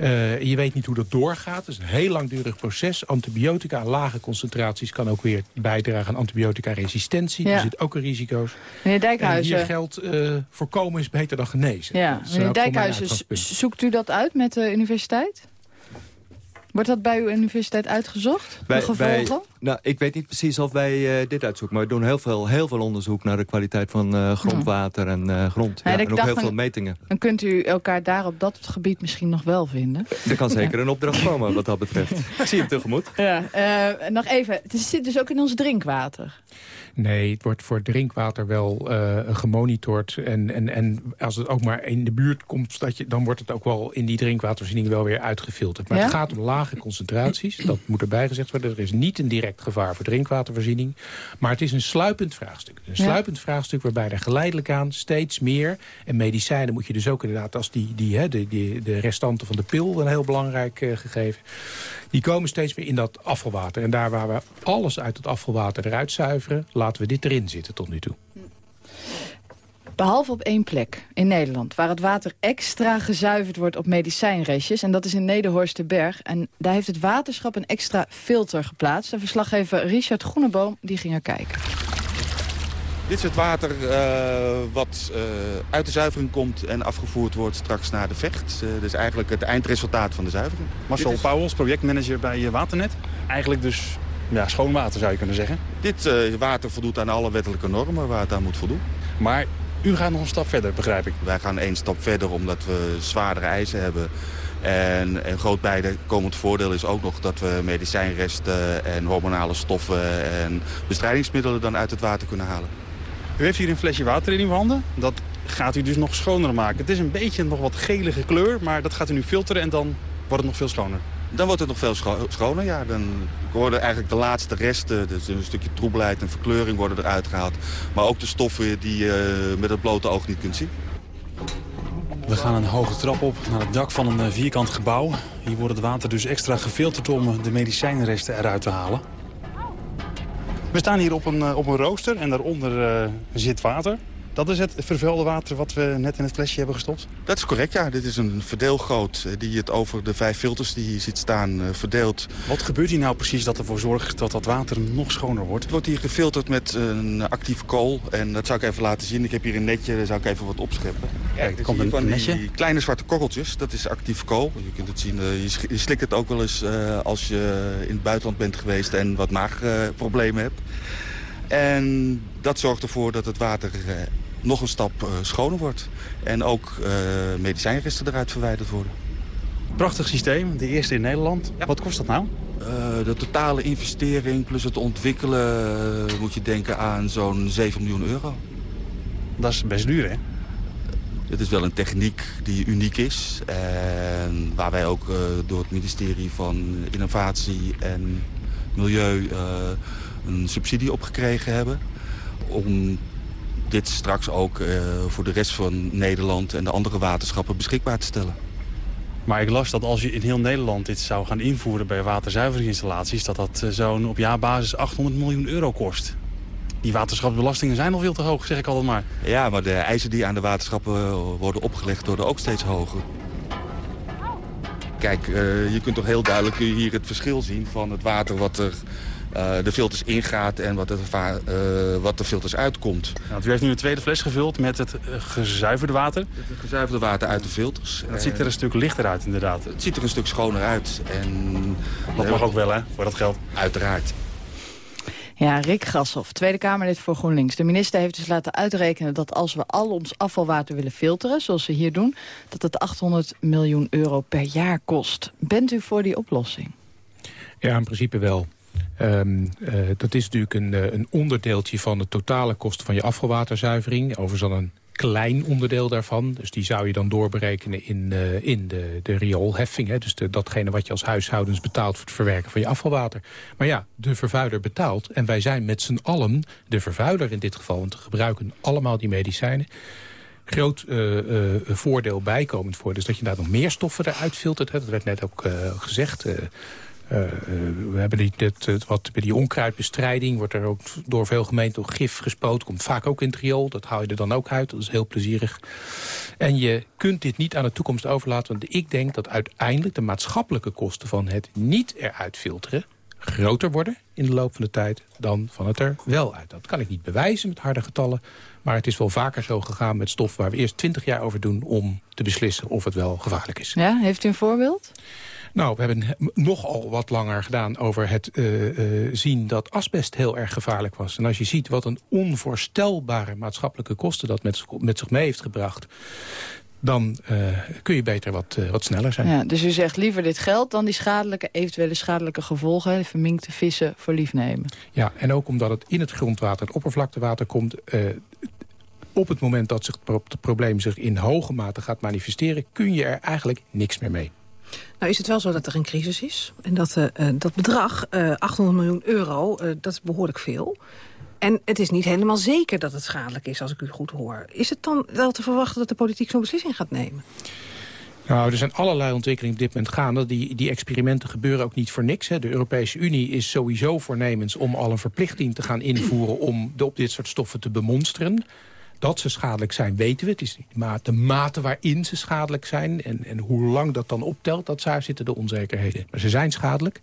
Uh, je weet niet hoe dat doorgaat. Het is een heel langdurig proces. Antibiotica, lage concentraties kan ook weer bijdragen aan antibiotica-resistentie. Ja. Er zitten ook risico's. Meneer Dijkhuizen... En hier geldt, uh, voorkomen is beter dan genezen. Ja. Meneer Dijkhuizen, zoekt u dat uit met de universiteit? Wordt dat bij uw universiteit uitgezocht? Bij, de gevolgen? Nou, ik weet niet precies of wij uh, dit uitzoeken. Maar we doen heel veel, heel veel onderzoek naar de kwaliteit van uh, grondwater en uh, grond. Ja, en ook heel veel metingen. Dan kunt u elkaar daar op dat gebied misschien nog wel vinden. Er kan zeker een opdracht komen wat dat betreft. ik zie hem tegemoet. Ja, nog even. Het zit dus ook in ons drinkwater. Nee, het wordt voor drinkwater wel uh, gemonitord. En, en, en als het ook maar in de buurt komt, dat je, dan wordt het ook wel in die drinkwatervoorziening wel weer uitgefilterd. Maar ja? het gaat om lage concentraties. Dat moet erbij gezegd worden. Er is niet een direct gevaar voor drinkwatervoorziening. Maar het is een sluipend vraagstuk. Een sluipend ja. vraagstuk waarbij er geleidelijk aan steeds meer... en medicijnen moet je dus ook inderdaad als die, die, hè, de, die, de restanten van de pil... een heel belangrijk uh, gegeven die komen steeds meer in dat afvalwater. En daar waar we alles uit het afvalwater eruit zuiveren... laten we dit erin zitten tot nu toe. Behalve op één plek in Nederland, waar het water extra gezuiverd wordt op medicijnrestjes. En dat is in Nederhorstenberg. En daar heeft het waterschap een extra filter geplaatst. De verslaggever Richard Groeneboom die ging er kijken. Dit is het water uh, wat uh, uit de zuivering komt en afgevoerd wordt straks naar de vecht. Uh, dus eigenlijk het eindresultaat van de zuivering. Marcel is... Pauwels, projectmanager bij Waternet. Eigenlijk dus ja, schoon water zou je kunnen zeggen. Dit water voldoet aan alle wettelijke normen waar het aan moet voldoen. Maar u gaat nog een stap verder, begrijp ik. Wij gaan één stap verder omdat we zwaardere eisen hebben. En een groot bijkomend voordeel is ook nog dat we medicijnresten en hormonale stoffen en bestrijdingsmiddelen dan uit het water kunnen halen. U heeft hier een flesje water in uw handen. Dat gaat u dus nog schoner maken. Het is een beetje nog wat gelige kleur, maar dat gaat u nu filteren en dan wordt het nog veel schoner. Dan wordt het nog veel scho schoner, ja. Dan worden eigenlijk de laatste resten, dus een stukje troebelheid en verkleuring worden eruit gehaald. Maar ook de stoffen die je met het blote oog niet kunt zien. We gaan een hoge trap op naar het dak van een eh, vierkant gebouw. Hier wordt het water dus extra gefilterd om de medicijnresten eruit te halen. We staan hier op een, eh, op een rooster en daaronder zit water. Dat is het vervuilde water wat we net in het flesje hebben gestopt? Dat is correct, ja. Dit is een verdeelgoot eh, die het over de vijf filters die hier ziet staan verdeelt. Wat gebeurt hier nou precies dat ervoor zorgt dat dat water nog schoner wordt? Het wordt hier gefilterd met een actieve kool. En dat zou ik even laten zien. Ik heb hier een netje, daar zou ik even wat opscheppen. Kijk, er komt een van netje. Die kleine zwarte korreltjes, dat is actief kool. Je kunt het zien, je slikt het ook wel eens als je in het buitenland bent geweest en wat maagproblemen hebt. En dat zorgt ervoor dat het water nog een stap uh, schoner wordt. En ook uh, medicijnresten eruit verwijderd worden. Prachtig systeem, de eerste in Nederland. Ja. Wat kost dat nou? de totale investering plus het ontwikkelen moet je denken aan zo'n 7 miljoen euro. Dat is best duur, hè? Het is wel een techniek die uniek is. En waar wij ook door het ministerie van Innovatie en Milieu een subsidie opgekregen hebben. Om dit straks ook uh, voor de rest van Nederland en de andere waterschappen beschikbaar te stellen. Maar ik las dat als je in heel Nederland dit zou gaan invoeren bij waterzuiveringinstallaties... dat dat uh, zo'n op jaarbasis 800 miljoen euro kost. Die waterschapsbelastingen zijn al veel te hoog, zeg ik altijd maar. Ja, maar de eisen die aan de waterschappen worden opgelegd worden ook steeds hoger. Kijk, uh, je kunt toch heel duidelijk hier het verschil zien van het water wat er de filters ingaat en wat, het, uh, wat de filters uitkomt. Nou, u heeft nu een tweede fles gevuld met het uh, gezuiverde water. Het gezuiverde water uit de filters. En dat ziet er een stuk lichter uit inderdaad. Het ziet er een stuk schoner uit. En dat mag ook wel hè, voor dat geld. Uiteraard. Ja, Rick Grashoff, Tweede Kamerlid voor GroenLinks. De minister heeft dus laten uitrekenen dat als we al ons afvalwater willen filteren... zoals ze hier doen, dat het 800 miljoen euro per jaar kost. Bent u voor die oplossing? Ja, in principe wel. Um, uh, dat is natuurlijk een, uh, een, onderdeeltje van de totale kosten van je afvalwaterzuivering. Overigens dan een klein onderdeel daarvan. Dus die zou je dan doorberekenen in, uh, in de, de rioolheffing. Hè? Dus datgene wat je als huishoudens betaalt voor het verwerken van je afvalwater. Maar ja, de vervuiler betaalt. En wij zijn met z'n allen de vervuiler in dit geval. Want we gebruiken allemaal die medicijnen groot voordeel bijkomend voor. Dus dat je daar nog meer stoffen eruit filtert. Hè. Dat werd net ook gezegd. Uh, we hebben die, dit, wat, bij die onkruidbestrijding wordt er ook door veel gemeenten gif gespoten. Komt vaak ook in het riool. Dat haal je er dan ook uit. Dat is heel plezierig. En je kunt dit niet aan de toekomst overlaten. Want ik denk dat uiteindelijk de maatschappelijke kosten van het niet eruit filteren groter worden in de loop van de tijd dan van het er wel uit. Dat kan ik niet bewijzen met harde getallen. Maar het is wel vaker zo gegaan met stof waar we eerst twintig jaar over doen... om te beslissen of het wel gevaarlijk is. Ja, heeft u een voorbeeld? Nou, we hebben nogal wat langer gedaan over het uh, uh, zien dat asbest heel erg gevaarlijk was. En als je ziet wat een onvoorstelbare maatschappelijke kosten dat met, met zich mee heeft gebracht dan uh, kun je beter wat, uh, wat sneller zijn. Ja, dus u zegt liever dit geld dan die schadelijke, eventuele schadelijke gevolgen... de verminkte vissen voor lief nemen. Ja, en ook omdat het in het grondwater, het oppervlaktewater komt... Uh, op het moment dat zich het probleem zich in hoge mate gaat manifesteren... kun je er eigenlijk niks meer mee. Nou is het wel zo dat er een crisis is. En dat uh, dat bedrag, uh, 800 miljoen euro, dat is behoorlijk veel. En het is niet helemaal zeker dat het schadelijk is, als ik u goed hoor. Is het dan wel te verwachten dat de politiek zo'n beslissing gaat nemen? Nou, er zijn allerlei ontwikkelingen op dit moment gaande. Die, die experimenten gebeuren ook niet voor niks. Hè. De Europese Unie is sowieso voornemens om al een verplichting te gaan invoeren... om de, op dit soort stoffen te bemonsteren. Dat ze schadelijk zijn, weten we. Het is de mate waarin ze schadelijk zijn en, en hoe lang dat dan optelt, dat daar zitten de onzekerheden. Maar ze zijn schadelijk.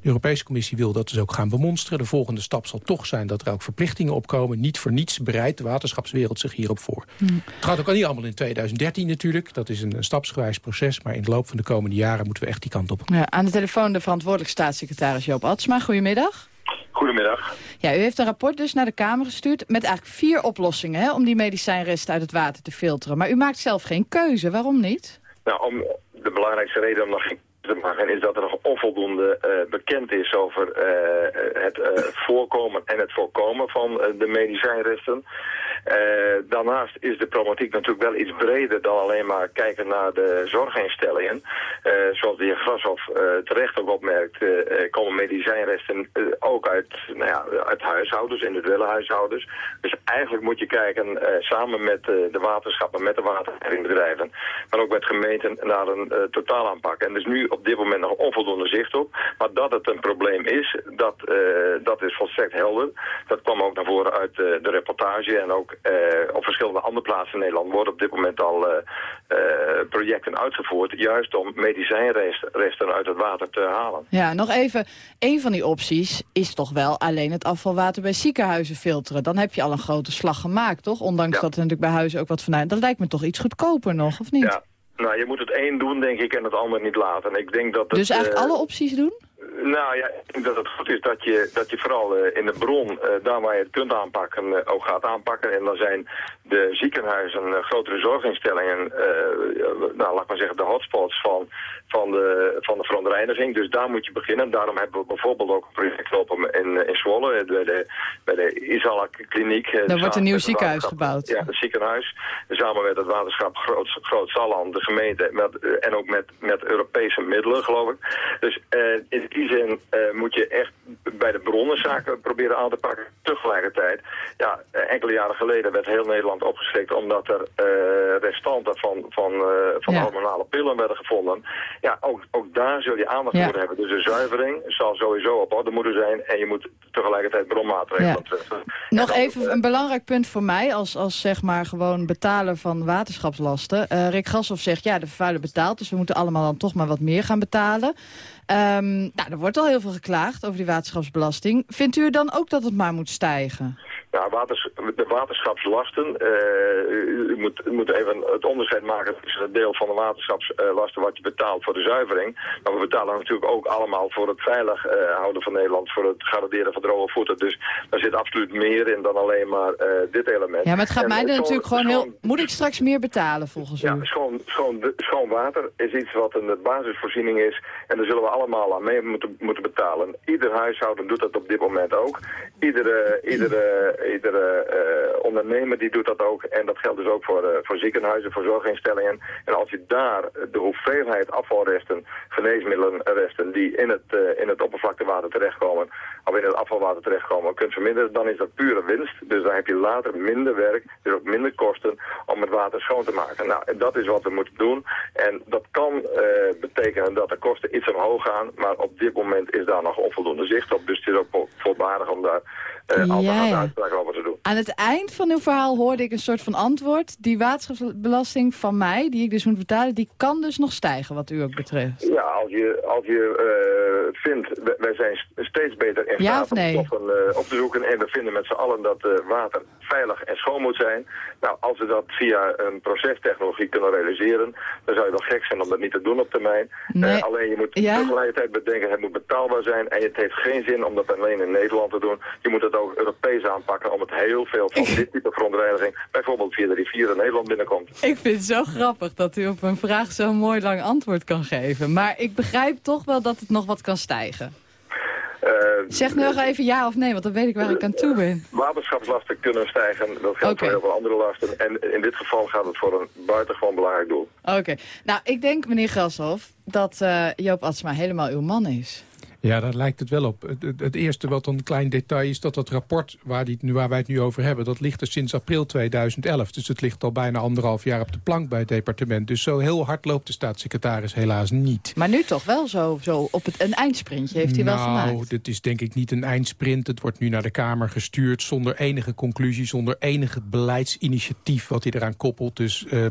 De Europese Commissie wil dat dus ook gaan bemonsteren. De volgende stap zal toch zijn dat er ook verplichtingen opkomen. Niet voor niets bereidt de waterschapswereld zich hierop voor. Mm. Het gaat ook niet allemaal in 2013 natuurlijk. Dat is een, een, stapsgewijs proces. Maar in de loop van de komende jaren moeten we echt die kant op. Ja, aan de telefoon de verantwoordelijk staatssecretaris Joop Atsma. Goedemiddag. Goedemiddag. Ja, u heeft een rapport dus naar de Kamer gestuurd... met eigenlijk vier oplossingen hè, om die medicijnresten uit het water te filteren. Maar u maakt zelf geen keuze. Waarom niet? Nou, om de belangrijkste reden om nog geen te maken is dat er nog onvoldoende uh, bekend is over uh, het uh, voorkomen en het voorkomen van de medicijnresten. daarnaast is de problematiek natuurlijk wel iets breder dan alleen maar kijken naar de zorginstellingen. zoals de heer Grashoff terecht ook opmerkt, komen medicijnresten ook uit, nou ja, uit huishoudens, individuele huishoudens. Dus eigenlijk moet je kijken samen met de waterschappen, met de waterheringbedrijven, maar ook met gemeenten naar een totaalaanpak. En dus nu op dit moment nog onvoldoende zicht op. Maar dat het een probleem is, dat, uh, dat is volstrekt helder. Dat kwam ook naar voren uit uh, de reportage. En ook uh, op verschillende andere plaatsen in Nederland worden op dit moment al projecten uitgevoerd. Juist om medicijnresten uit het water te halen. Ja, nog even. Een van die opties is toch wel alleen het afvalwater bij ziekenhuizen filteren. Dan heb je al een grote slag gemaakt, toch? Ondanks dat er natuurlijk bij huizen ook wat vanuit. Dat lijkt me toch iets goedkoper nog, of niet? Ja. Nou, je moet het één doen, denk ik, en het ander niet laten. Ik denk dat het, dus eigenlijk alle opties doen? Nou ja, ik denk dat het goed is dat je, dat je vooral uh, in de bron, uh, daar waar je het kunt aanpakken, uh, ook gaat aanpakken. En dan zijn de ziekenhuizen, grotere zorginstellingen, nou laat maar zeggen de hotspots van, van, de, van de verontreiniging. Dus daar moet je beginnen. Daarom hebben we bijvoorbeeld ook een project lopen in, in Zwolle, bij de, bij de Isala kliniek. Daar wordt een nieuw ziekenhuis gebouwd. Ja, het ziekenhuis. Samen met het waterschap Groot, Groot Salland, de gemeente, met, en ook met, met Europese middelen, geloof ik. Dus in die zin uh, moet je echt bij de bronnenzaken proberen aan te pakken. Tegelijkertijd, ja, enkele jaren geleden werd heel Nederland opgeschrikt omdat er uh, restanten van, van, uh, van ja. hormonale pillen werden gevonden. Ja, ook, ook daar zul je aandacht ja. voor hebben. Dus de zuivering zal sowieso op orde moeten zijn en je moet tegelijkertijd bronmaatregelen treffen. Nog even een belangrijk punt voor mij als, als zeg maar gewoon betaler van waterschapslasten. Rick Grashoff zegt ja, de vervuiler betaalt, dus we moeten allemaal dan toch maar wat meer gaan betalen. Um, nou, er wordt al heel veel geklaagd over die waterschapsbelasting. Vindt u dan ook dat het maar moet stijgen? Ja, waters, de waterschapslasten, uh, u, moet, u moet even het onderscheid maken tussen het deel van de waterschapslasten wat je betaalt voor de zuivering. Maar we betalen natuurlijk ook allemaal voor het veilig uh, houden van Nederland, voor het garanderen van droge voeten. Dus daar zit absoluut meer in dan alleen maar uh, dit element. Ja, maar het gaat en, mij natuurlijk gewoon heel... Moet ik straks meer betalen volgens ja, u? Ja, schoon, schoon, schoon water is iets wat een basisvoorziening is en daar zullen we allemaal aan mee moeten, moeten betalen. Ieder huishouden doet dat op dit moment ook. Iedere, iedere iedere uh, ondernemer die doet dat ook. En dat geldt dus ook voor, voor ziekenhuizen, voor zorginstellingen. En als je daar de hoeveelheid afvalresten, geneesmiddelenresten... die in het, uh, in het oppervlaktewater terechtkomen, of in het afvalwater terechtkomen, kunt verminderen... dan is dat pure winst. Dus dan heb je later minder werk, dus ook minder kosten om het water schoon te maken. Nou, dat is wat we moeten doen. En dat kan betekenen dat de kosten iets omhoog gaan. Maar op dit moment is daar nog onvoldoende zicht op. Dus het is ook voorbarig om daar uh, ja, uitspraak over te doen. Aan het eind van uw verhaal hoorde ik een soort van antwoord. Die waterschapsbelasting van mij, die ik dus moet betalen, die kan dus nog stijgen wat u ook betreft. Ja, als je, als je uh, vindt, wij zijn steeds beter in ja staat om nee? uh, op te zoeken. En we vinden met z'n allen dat water veilig en schoon moet zijn. Nou, als we dat via een procestechnologie kunnen realiseren, dan zou je wel gek zijn om dat niet te doen op termijn. Nee. alleen je moet Ja? tegelijkertijd bedenken, het moet betaalbaar zijn. En het heeft geen zin om dat alleen in Nederland te doen. Je moet het ook Europees aanpakken om het heel veel van dit type verontreiniging, bijvoorbeeld via de rivieren Nederland binnenkomt. Ik vind het zo grappig dat u op een vraag zo'n mooi lang antwoord kan geven. Maar ik begrijp toch wel dat het nog wat kan stijgen. Uh, Zeg nu nog even ja of nee, want dan weet ik waar ik aan toe ben. Waterschapslasten kunnen stijgen, dat geldt voor heel veel andere lasten. En in dit geval gaat het voor een buitengewoon belangrijk doel. Oké. Nou, ik denk, meneer Grashoff, dat eh, Joop Atsma helemaal uw man is. Ja, daar lijkt het wel op. Het, het, eerste wat een klein detail is dat dat rapport waar, die, nu, waar wij het nu over hebben... dat ligt er sinds april 2011. Dus het ligt al bijna anderhalf jaar op de plank bij het departement. Dus zo heel hard loopt de staatssecretaris helaas niet. Maar nu toch wel zo, zo op het, een eindsprintje heeft hij wel nou, gemaakt. dit is denk ik niet een eindsprint. Het wordt nu naar de Kamer gestuurd zonder enige conclusie... zonder enige beleidsinitiatief wat hij eraan koppelt. Dus uh, uh,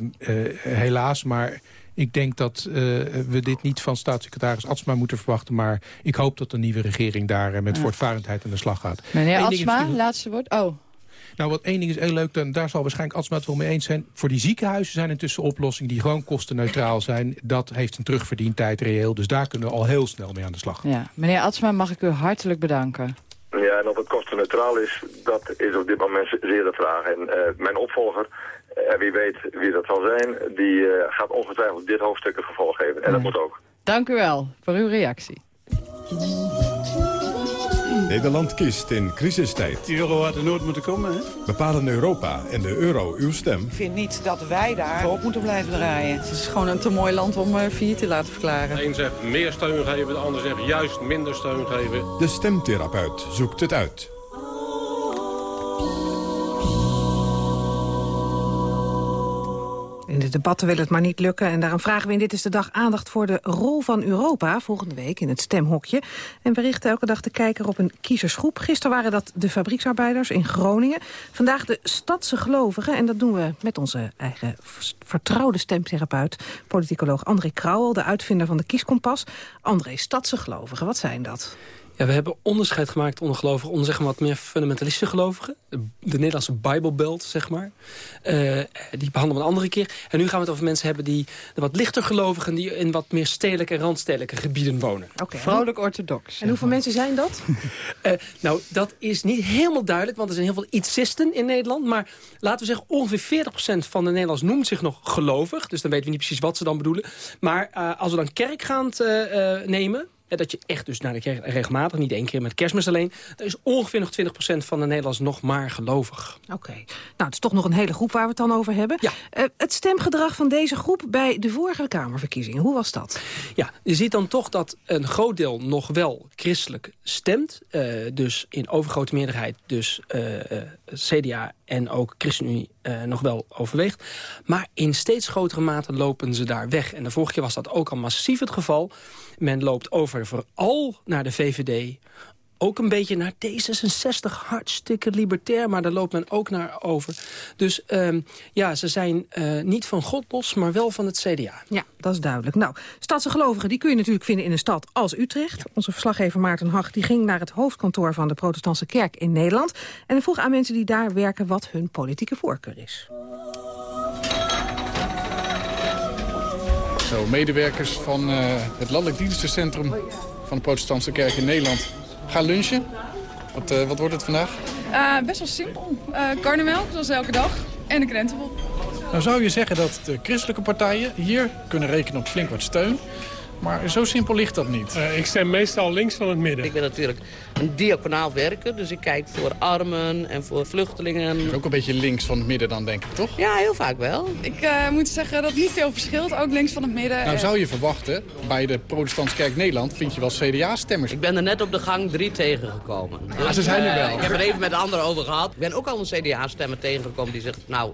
helaas, maar... Ik denk dat uh, we dit niet van staatssecretaris Atsma moeten verwachten... maar ik hoop dat de nieuwe regering daar uh, met Ja. voortvarendheid aan de slag gaat. Meneer Eén is Atsma, laatste woord. Oh, Nou, wat één ding is heel leuk, en daar zal waarschijnlijk Atsma het wel mee eens zijn. Voor die ziekenhuizen zijn intussen oplossingen die gewoon kostenneutraal zijn. Dat heeft een terugverdientijd reëel, dus daar kunnen we al heel snel mee aan de slag. ja. Meneer Atsma, mag ik u hartelijk bedanken. Ja, en of het kostenneutraal is, dat is op dit moment zeer de vraag. En uh, mijn opvolger, uh, wie weet wie dat zal zijn, die uh, gaat ongetwijfeld dit hoofdstuk het gevolg geven. En dat moet ook. Dank u wel voor uw reactie. Nederland kiest in crisistijd. De euro had er nooit moeten komen, hè? Bepalen Europa en de euro uw stem? Ik vind niet dat wij daar op moeten blijven draaien. Het is gewoon een te mooi land om uh, failliet te laten verklaren. De een zegt meer steun geven, de ander zegt juist minder steun geven. De stemtherapeut zoekt het uit. In de debatten wil het maar niet lukken en daarom vragen we in Dit is de Dag aandacht voor de rol van Europa volgende week in het stemhokje. En we richten elke dag de kijker op een kiezersgroep. Gisteren waren dat de fabrieksarbeiders in Groningen. Vandaag de stadse gelovigen en dat doen we met onze eigen vertrouwde stemtherapeut, politicoloog André Krauwel, de uitvinder van de kieskompas. André, stadse gelovigen, wat zijn dat? Ja, we hebben onderscheid gemaakt onder gelovigen, onder zeg maar, wat meer fundamentalistische gelovigen. De, de Nederlandse Bijbelbelt, zeg maar. Uh, die behandelen we een andere keer. En nu gaan we het over mensen hebben die de wat lichter gelovigen... die in wat meer stedelijke en randstedelijke gebieden wonen. Okay. Vrolijk orthodox. En hoeveel mensen zijn dat? uh, nou, dat is niet helemaal duidelijk, want er zijn heel veel ietsisten in Nederland. Maar laten we zeggen, ongeveer 40% van de Nederlanders noemt zich nog gelovig. Dus dan weten we niet precies wat ze dan bedoelen. Maar uh, als we dan kerkgaand nemen dat je echt dus naar de kerk regelmatig, niet één keer met kerstmis alleen... dan is ongeveer nog 20% van de Nederlanders nog maar gelovig. Oké. Nou, het is toch nog een hele groep waar we het dan over hebben. Ja. Uh, het stemgedrag van deze groep bij de vorige Kamerverkiezingen, hoe was dat? Ja, je ziet dan toch dat een groot deel nog wel christelijk stemt. Uh, dus in overgrote meerderheid dus uh, CDA en ook ChristenUnie uh, nog wel overweegt. Maar in steeds grotere mate lopen ze daar weg. En de vorige keer was dat ook al massief het geval. Men loopt over vooral naar de VVD, ook een beetje naar D66, hartstikke libertair, maar daar loopt men ook naar over. Dus um, ja, ze zijn uh, niet van God los, maar wel van het CDA. Ja, dat is duidelijk. Nou, stadse gelovigen die kun je natuurlijk vinden in een stad als Utrecht. Ja. Onze verslaggever Maarten Hag die ging naar het hoofdkantoor van de protestantse kerk in Nederland. En hij vroeg aan mensen die daar werken wat hun politieke voorkeur is. Zo, medewerkers van uh, het Landelijk Dienstencentrum van de Protestantse Kerk in Nederland gaan lunchen. Wat, uh, wat wordt het vandaag? Uh, best wel simpel. Uh, karnemelk, zoals elke dag. En een krentenbol. Nou zou je zeggen dat de christelijke partijen hier kunnen rekenen op flink wat steun. Maar zo simpel ligt dat niet. Uh, ik stem meestal links van het midden. Ik ben natuurlijk een diaconaal werker, dus ik kijk voor armen en voor vluchtelingen. Ook een beetje links van het midden dan, denk ik, toch? Ja, heel vaak wel. Ik uh, moet zeggen dat niet veel verschilt, ook links van het midden. Nou zou je verwachten, bij de Protestantse Kerk Nederland vind je wel CDA-stemmers. Ik ben er net op de gang drie tegengekomen. Dus, ja, ze zijn er wel. Uh, ik heb er even met anderen over gehad. Ik ben ook al een CDA-stemmer tegengekomen die zegt, nou,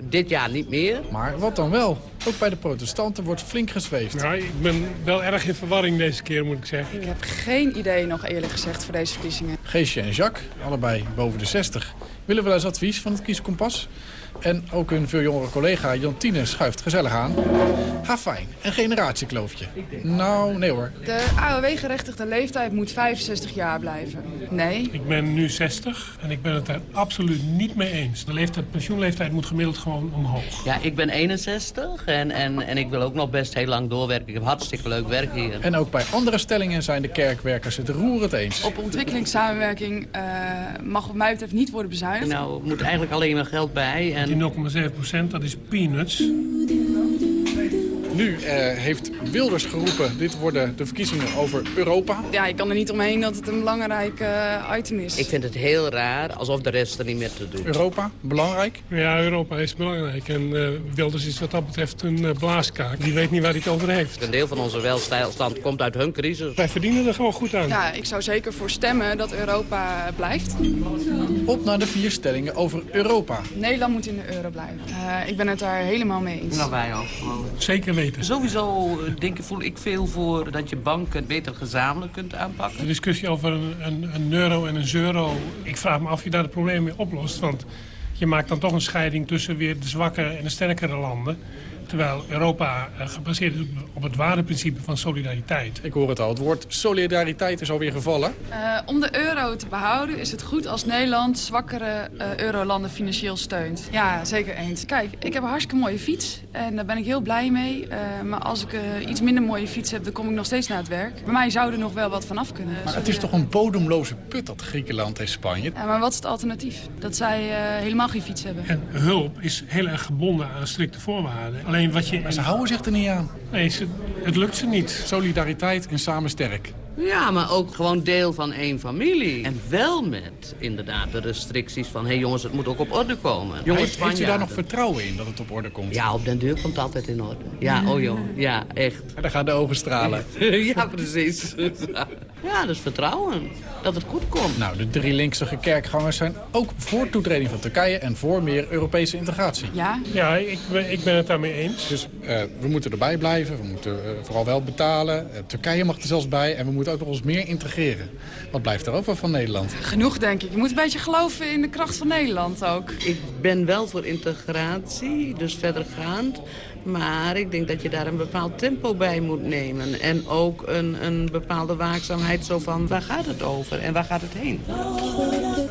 dit jaar niet meer. Maar wat dan wel? Ook bij de protestanten wordt flink gezweefd. Ja, ik ben wel erg in verwarring deze keer, moet ik zeggen. Ik heb geen idee nog eerlijk gezegd voor deze verkiezingen. Geesje en Jacques, allebei boven de 60, willen wel eens advies van het kieskompas. En ook hun veel jongere collega Jantine schuift gezellig aan. Ha, fijn. Een generatiekloofje. Nou, nee hoor. De AOW-gerechtigde leeftijd moet 65 jaar blijven. Nee. Ik ben nu 60 en ik ben het daar absoluut niet mee eens. De leeftijd, pensioenleeftijd moet gemiddeld gewoon omhoog. Ja, ik ben 61 en, en, en ik wil ook nog best heel lang doorwerken. Ik heb hartstikke leuk werk hier. En ook bij andere stellingen zijn de kerkwerkers het roerend eens. Op ontwikkelingssamenwerking uh, mag wat mij betreft niet worden bezuinigd. Nou, er moet eigenlijk alleen maar geld bij. En... Die 0,7 procent, dat is peanuts. Nu uh, heeft Wilders geroepen, dit worden de verkiezingen over Europa. Ja, ik kan er niet omheen dat het een belangrijk uh, item is. Ik vind het heel raar, alsof de rest er niet meer te doen. Europa, belangrijk? Ja, Europa is belangrijk. En uh, Wilders is wat dat betreft een blaaskaak. Die weet niet waar hij het over heeft. Een deel van onze welstand komt uit hun crisis. Wij verdienen er gewoon goed aan. Ja, ik zou zeker voor stemmen dat Europa blijft. Op naar de vier stellingen over Europa. Nederland moet in de euro blijven. ik ben het daar helemaal mee eens. Nou, wij ook. Zeker weten. Sowieso denk, voel ik veel voor dat je banken beter gezamenlijk kunt aanpakken. De discussie over een, een, een euro en een euro. Ik vraag me af of je daar het probleem mee oplost. Want je maakt dan toch een scheiding tussen weer de zwakkere en de sterkere landen. Terwijl Europa uh, gebaseerd is op het waardeprincipe van solidariteit. Ik hoor het al. Het woord solidariteit is alweer gevallen. Uh, om de euro te behouden is het goed als Nederland zwakkere uh, eurolanden financieel steunt. Ja, zeker eens. Kijk, ik heb een hartstikke mooie fiets en daar ben ik heel blij mee. maar als ik iets minder mooie fiets heb, dan kom ik nog steeds naar het werk. Bij mij zou er nog wel wat van af kunnen. Maar het is toch een bodemloze put, dat Griekenland en Spanje? Ja, maar wat is het alternatief? Dat zij helemaal geen fiets hebben. En hulp is heel erg gebonden aan strikte voorwaarden Wat je... Maar ze houden zich er niet aan. Nee, ze, het lukt ze niet. Solidariteit en samen sterk. Ja, maar ook gewoon deel van één familie. En wel met inderdaad de restricties van... hé hey jongens, het moet ook op orde komen. Jongens, heeft, heeft u daar nog vertrouwen in dat het op orde komt? Ja, op den deur komt het altijd in orde. Ja, oh joh, ja, echt. En dan gaan de ogen stralen. ja, precies. ja, dus vertrouwen dat het goed komt. Nou, de drie linkse kerkgangers zijn ook voor toetreding van Turkije... en voor meer Europese integratie. Ja? Ja, ik ben, ik ben het daarmee eens. Dus eh, we moeten erbij blijven, we moeten eh, vooral wel betalen. Eh, Turkije mag er zelfs bij en we moeten ook nog eens meer integreren. Wat blijft er over van Nederland? Genoeg, denk ik. Je moet een beetje geloven in de kracht van Nederland ook. Ik ben wel voor integratie, dus verdergaand. Maar ik denk dat je daar een bepaald tempo bij moet nemen. En ook een, een bepaalde waakzaamheid zo van waar gaat het over en waar gaat het heen?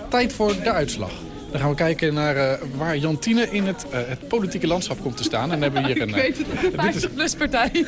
Tijd voor de uitslag. Dan gaan we kijken naar eh, waar Jantine in het, eh, het politieke landschap komt te staan. En dan hebben we hier een... Ik weet het, eh, dit, is, 50 partij.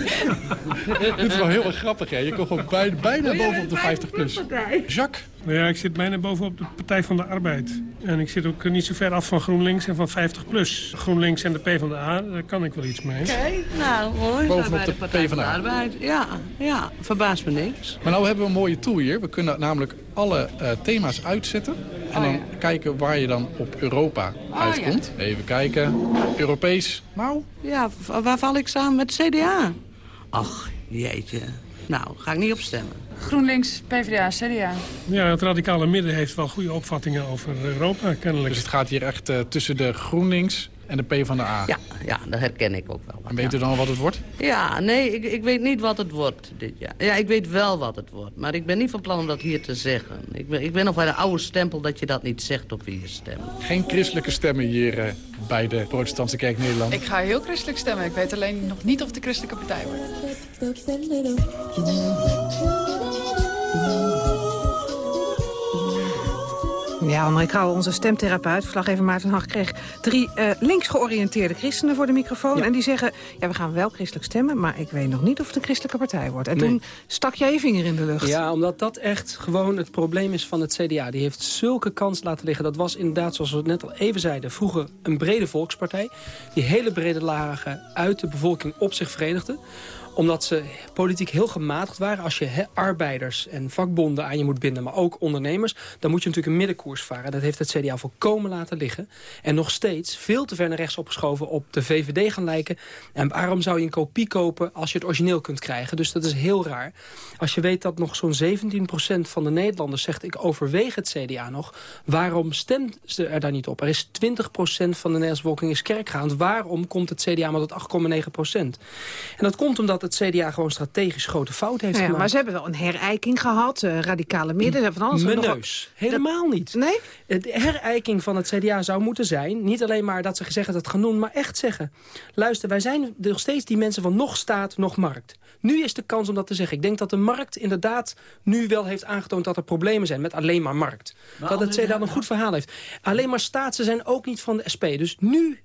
dit is wel heel erg grappig, hè? Je komt gewoon bijna, bijna bovenop de 50 plus. Jacques? Nou ja, ik zit bijna bovenop de Partij van de Arbeid. En ik zit ook niet zo ver af van GroenLinks en van 50PLUS. GroenLinks en de PvdA, daar kan ik wel iets mee. Oké, nou mooi. Bovenop de Partij van de. Arbeid. Ja, ja, verbaast me niks. Maar nou hebben we een mooie tool hier. We kunnen namelijk alle eh, thema's uitzetten. En dan kijken waar je dan op Europa uitkomt. Even kijken. Europees. Nou, Ja, waar val ik samen met CDA? Ach, jeetje. Nou, ga ik niet op stemmen. GroenLinks, PvdA, CDA. Ja, het radicale midden heeft wel goede opvattingen over Europa, kennelijk. Dus het gaat hier echt eh, tussen de GroenLinks en de PvdA. Ja, ja, dat herken ik ook wel. En weet u dan al wat het wordt? Ja, nee, ik, ik weet niet wat het wordt dit jaar. Ja, ik weet wel wat het wordt. Maar ik ben niet van plan om dat hier te zeggen. Ik ben, ik ben nog bij de oude stempel dat je dat niet zegt op wie je stemt. Geen christelijke stemmen hier eh, bij de Protestantse Kerk Nederland. Ik ga heel christelijk stemmen. Ik weet alleen nog niet of de christelijke partij wordt. Ja, André Krauwe, onze stemtherapeut, verslaggever Maarten Hag... kreeg drie eh, links georiënteerde christenen voor de microfoon. En die zeggen, ja, we gaan wel christelijk stemmen... maar ik weet nog niet of het een christelijke partij wordt. En Nee. toen stak jij je vinger in de lucht. Ja, omdat dat echt gewoon het probleem is van het CDA. Die heeft zulke kans laten liggen. Dat was inderdaad, zoals we het net al even zeiden... vroeger een brede volkspartij. Die hele brede lagen uit de bevolking op zich verenigde omdat ze politiek heel gematigd waren. Als je arbeiders en vakbonden aan je moet binden, maar ook ondernemers... dan moet je natuurlijk een middenkoers varen. Dat heeft het CDA volkomen laten liggen. En nog steeds veel te ver naar rechts opgeschoven op de VVD gaan lijken. En waarom zou je een kopie kopen als je het origineel kunt krijgen? Dus dat is heel raar. Als je weet dat nog zo'n 17% van de Nederlanders zegt... ik overweeg het CDA nog, waarom stemt ze er daar niet op? Er is 20% van de Nederlandse bevolking is kerkgaand. Waarom komt het CDA maar tot 8,9%? En dat komt omdat het CDA gewoon strategisch grote fout heeft ja, gemaakt. maar ze hebben wel een herijking gehad, eh, radicale midden, van alles. Mijn nog neus. Helemaal niet. Nee? De herijking van het CDA zou moeten zijn... niet alleen maar dat ze gezegd dat het gaan doen, maar echt zeggen... luister, wij zijn nog steeds die mensen van nog staat, nog markt. Nu is de kans om dat te zeggen. Ik denk dat de markt inderdaad nu wel heeft aangetoond... dat er problemen zijn met alleen maar markt. dat het CDA een goed verhaal heeft. Alleen maar staat, ze zijn ook niet van de SP. Dus nu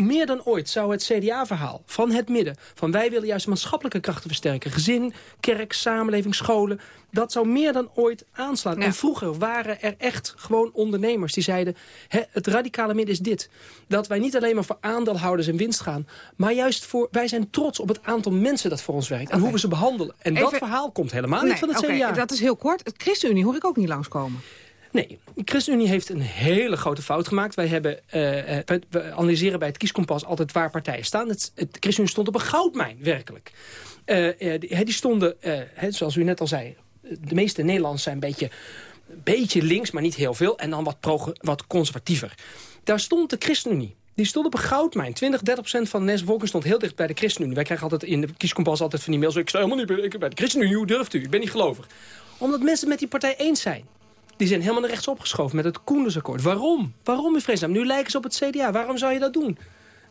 meer dan ooit zou het CDA-verhaal van het midden... van wij willen juist maatschappelijke krachten versterken... gezin, kerk, samenleving, scholen... dat zou meer dan ooit aanslaan. En vroeger waren er echt gewoon ondernemers die zeiden... Het radicale midden is dit. Dat wij niet alleen maar voor aandeelhouders en winst gaan... maar juist voor... wij zijn trots op het aantal mensen dat voor ons werkt... en hoe we ze behandelen. En dat verhaal komt helemaal Nee, niet van het CDA. dat is heel kort. Het ChristenUnie hoor ik ook niet langskomen. Nee, de ChristenUnie heeft een hele grote fout gemaakt. Wij hebben, eh, eh, analyseren bij het kieskompas altijd waar partijen staan. Het, het ChristenUnie stond op een goudmijn, werkelijk. Eh, die, die stonden, zoals u net al zei... de meeste Nederlanders zijn een beetje, beetje links, maar niet heel veel. En dan wat, wat conservatiever. Daar stond de ChristenUnie. Die stond op een goudmijn. 20, 30 procent van Nederlandse bevolking stond heel dicht bij de ChristenUnie. Wij krijgen altijd in de kieskompas altijd van die mails... ik sta helemaal niet bij, bij de ChristenUnie, hoe durft u? Ik ben niet gelovig. Omdat mensen met die partij eens zijn. Die zijn helemaal naar rechts opgeschoven met het Koendersakkoord. Waarom? Waarom in vredesnaam? Nu lijken ze op het CDA. Waarom zou je dat doen?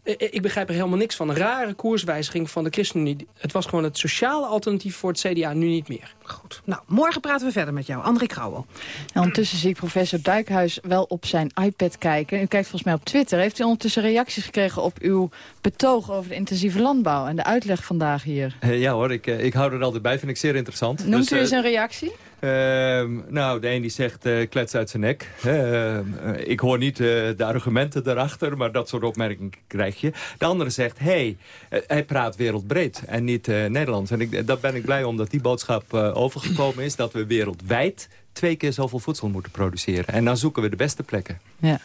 Eh, eh, Ik begrijp er helemaal niks van. Een rare koerswijziging van de ChristenUnie. Het was gewoon het sociale alternatief voor het CDA, nu niet meer. Goed. Nou, morgen praten we verder met jou. André Krauwel. En ondertussen zie ik professor Duikhuis wel op zijn iPad kijken. U kijkt volgens mij op Twitter. Heeft u ondertussen reacties gekregen op uw betoog over de intensieve landbouw... en de uitleg vandaag hier? Eh, ja hoor, ik, ik hou er altijd bij, vind ik zeer interessant. Noemt Dus, u eens een reactie? Ehm, nou, de een die zegt uh, klets uit zijn nek. Ehm, eh, ik hoor niet de argumenten daarachter, maar dat soort opmerkingen krijg je. De andere zegt, hé, hey, hij praat wereldbreed en niet Nederlands. En ik, dat ben ik blij omdat die boodschap overgekomen is... dat we wereldwijd twee keer zoveel voedsel moeten produceren. En dan zoeken we de beste plekken. Ja.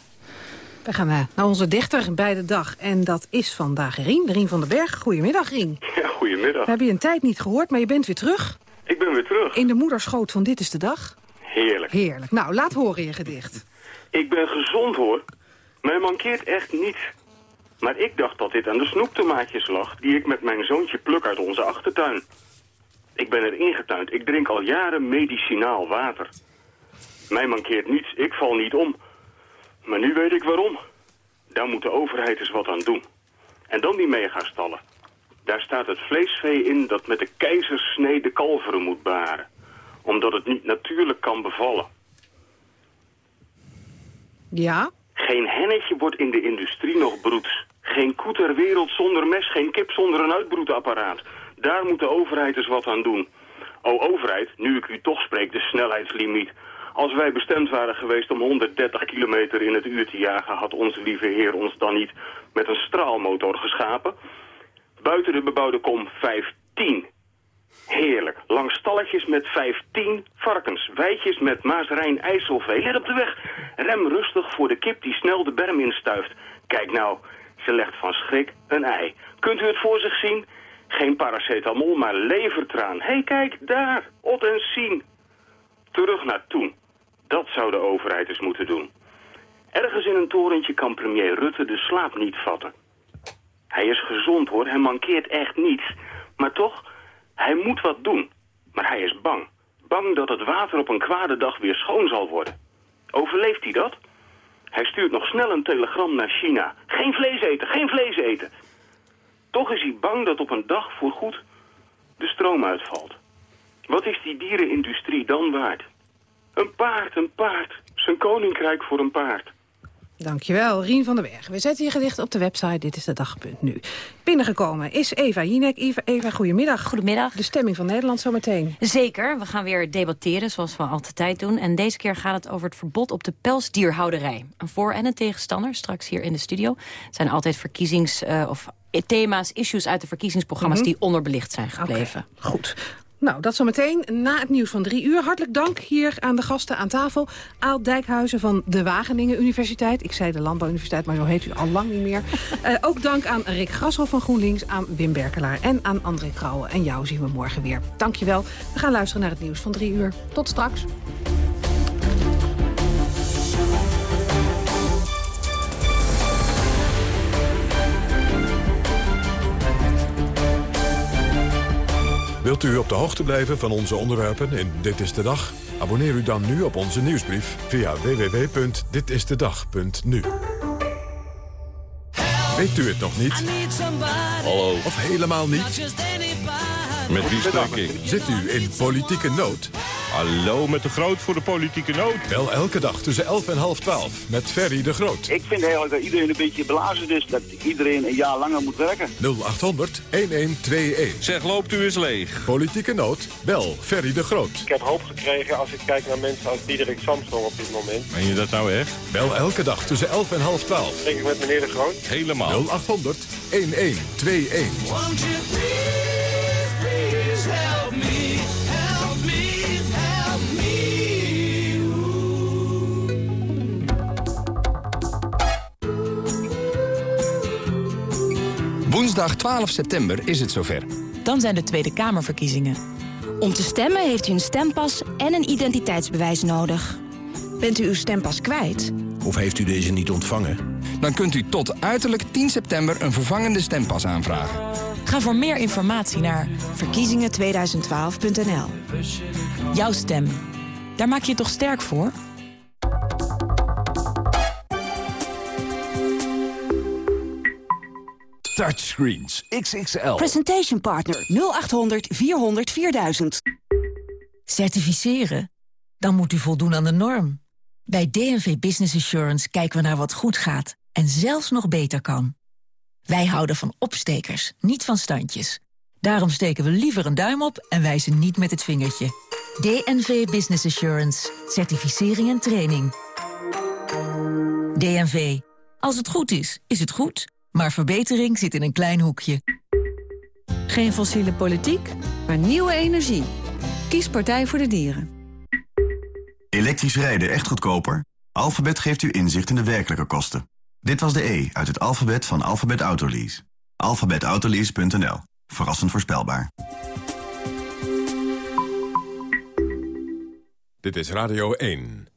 We gaan naar onze dichter bij de dag. En dat is vandaag Rien, Rien van den Berg. Goedemiddag, Rien. Ja, goedemiddag. We hebben je een tijd niet gehoord, maar je bent weer terug. Ik ben weer terug. In de moederschoot van Dit is de Dag. Heerlijk. Heerlijk. Nou, laat horen je gedicht. Ik ben gezond, hoor. Mij mankeert echt niets. Maar ik dacht dat dit aan de snoeptomaatjes lag... die ik met mijn zoontje pluk uit onze achtertuin. Ik ben er ingetuind. Ik drink al jaren medicinaal water. Mij mankeert niets. Ik val niet om. Maar nu weet ik waarom. Daar moet de overheid eens wat aan doen. En dan die megastallen. Daar staat het vleesvee in dat met de keizersnee de kalveren moet baren. Omdat het niet natuurlijk kan bevallen. Ja? Geen hennetje wordt in de industrie nog broeds. Geen koe ter wereld zonder mes, geen kip zonder een uitbroedapparaat. Daar moet de overheid eens wat aan doen. O overheid, nu ik u toch spreek, de snelheidslimiet. Als wij bestemd waren geweest om 130 kilometer in het uur te jagen... had onze lieve heer ons dan niet met een straalmotor geschapen. Buiten de bebouwde kom 15. Heerlijk. Langs stalletjes met 15 varkens. Weidjes met maasrein ijsselvee. Let op de weg. Rem rustig voor de kip die snel de berm instuift. Kijk nou, ze legt van schrik een ei. Kunt u het voor zich zien? Geen paracetamol, maar levertraan. Hé, hey, kijk, daar. Ot en zien. Terug naar toen. Dat zou de overheid eens moeten doen. Ergens in een torentje kan premier Rutte de slaap niet vatten. Hij is gezond hoor, hij mankeert echt niets. Maar toch, hij moet wat doen. Maar hij is bang. Bang dat het water op een kwade dag weer schoon zal worden. Overleeft hij dat? Hij stuurt nog snel een telegram naar China. Geen vlees eten, geen vlees eten. Toch is hij bang dat op een dag voorgoed de stroom uitvalt. Wat is die dierenindustrie dan waard? Een paard, een paard. Zijn koninkrijk voor een paard. Dankjewel, Rien van der Berg. We zetten je gedicht op de website Dit is de Dagpunt nu. Binnengekomen is Eva Jinek. Eva, Eva, goedemiddag. Goedemiddag. De stemming van Nederland zometeen. Zeker. We gaan weer debatteren, zoals we altijd doen. En deze keer gaat het over het verbod op de pelsdierhouderij. Een voor- en een tegenstander, straks hier in de studio. Het zijn altijd verkiezings- uh, of thema's, issues uit de verkiezingsprogramma's... Mm -hmm. die onderbelicht zijn gebleven. Okay, goed. Nou, dat zometeen na het nieuws van drie uur. Hartelijk dank hier aan de gasten aan tafel. Aal Dijkhuizen van de Wageningen Universiteit. Ik zei de Landbouwuniversiteit, maar zo heet u al lang niet meer. uh, ook dank aan Rick Grassel van GroenLinks, aan Wim Berkelaar en aan André Krauwen. En jou zien we morgen weer. Dankjewel. We gaan luisteren naar het nieuws van drie uur. Tot straks. Wilt u op de hoogte blijven van onze onderwerpen in Dit is de Dag? Abonneer u dan nu op onze nieuwsbrief via www.ditistedag.nu. Weet u het nog niet? Hallo. Of helemaal niet? Met wie spreek ik? Zit u in politieke nood? Hallo, met de Groot voor de politieke nood. Wel elke dag tussen 11 en half 12 met Ferry de Groot. Ik vind eigenlijk dat iedereen een beetje belazerd is. Dat iedereen een jaar langer moet werken. 0800 1121. Zeg, loopt u eens leeg. Politieke nood, bel Ferry de Groot. Ik heb hoop gekregen als ik kijk naar mensen als Diederik Samson op dit moment. Meen je dat nou echt? Bel elke dag tussen 11 en half 12. Denk ik met meneer de Groot? Helemaal. 0800 1121. Woensdag 12 september is het zover. Dan zijn de Tweede Kamerverkiezingen. Om te stemmen heeft u een stempas en een identiteitsbewijs nodig. Bent u uw stempas kwijt? Of heeft u deze niet ontvangen? Dan kunt u tot uiterlijk 10 september een vervangende stempas aanvragen. Ga voor meer informatie naar verkiezingen2012.nl. Jouw stem. Daar maak je toch sterk voor? Touchscreens XXL. Presentation partner 0800 400 4000. Certificeren? Dan moet u voldoen aan de norm. Bij DNV Business Assurance kijken we naar wat goed gaat en zelfs nog beter kan. Wij houden van opstekers, niet van standjes. Daarom steken we liever een duim op en wijzen niet met het vingertje. DNV Business Assurance. Certificering en training. DNV. Als het goed is, is het goed. Maar verbetering zit in een klein hoekje. Geen fossiele politiek, maar nieuwe energie. Kies Partij voor de Dieren. Elektrisch rijden echt goedkoper? Alphabet geeft u inzicht in de werkelijke kosten. Dit was de E uit het alfabet van Alphabet Autolease. alphabetautolease.nl. Verrassend voorspelbaar. Dit is Radio 1.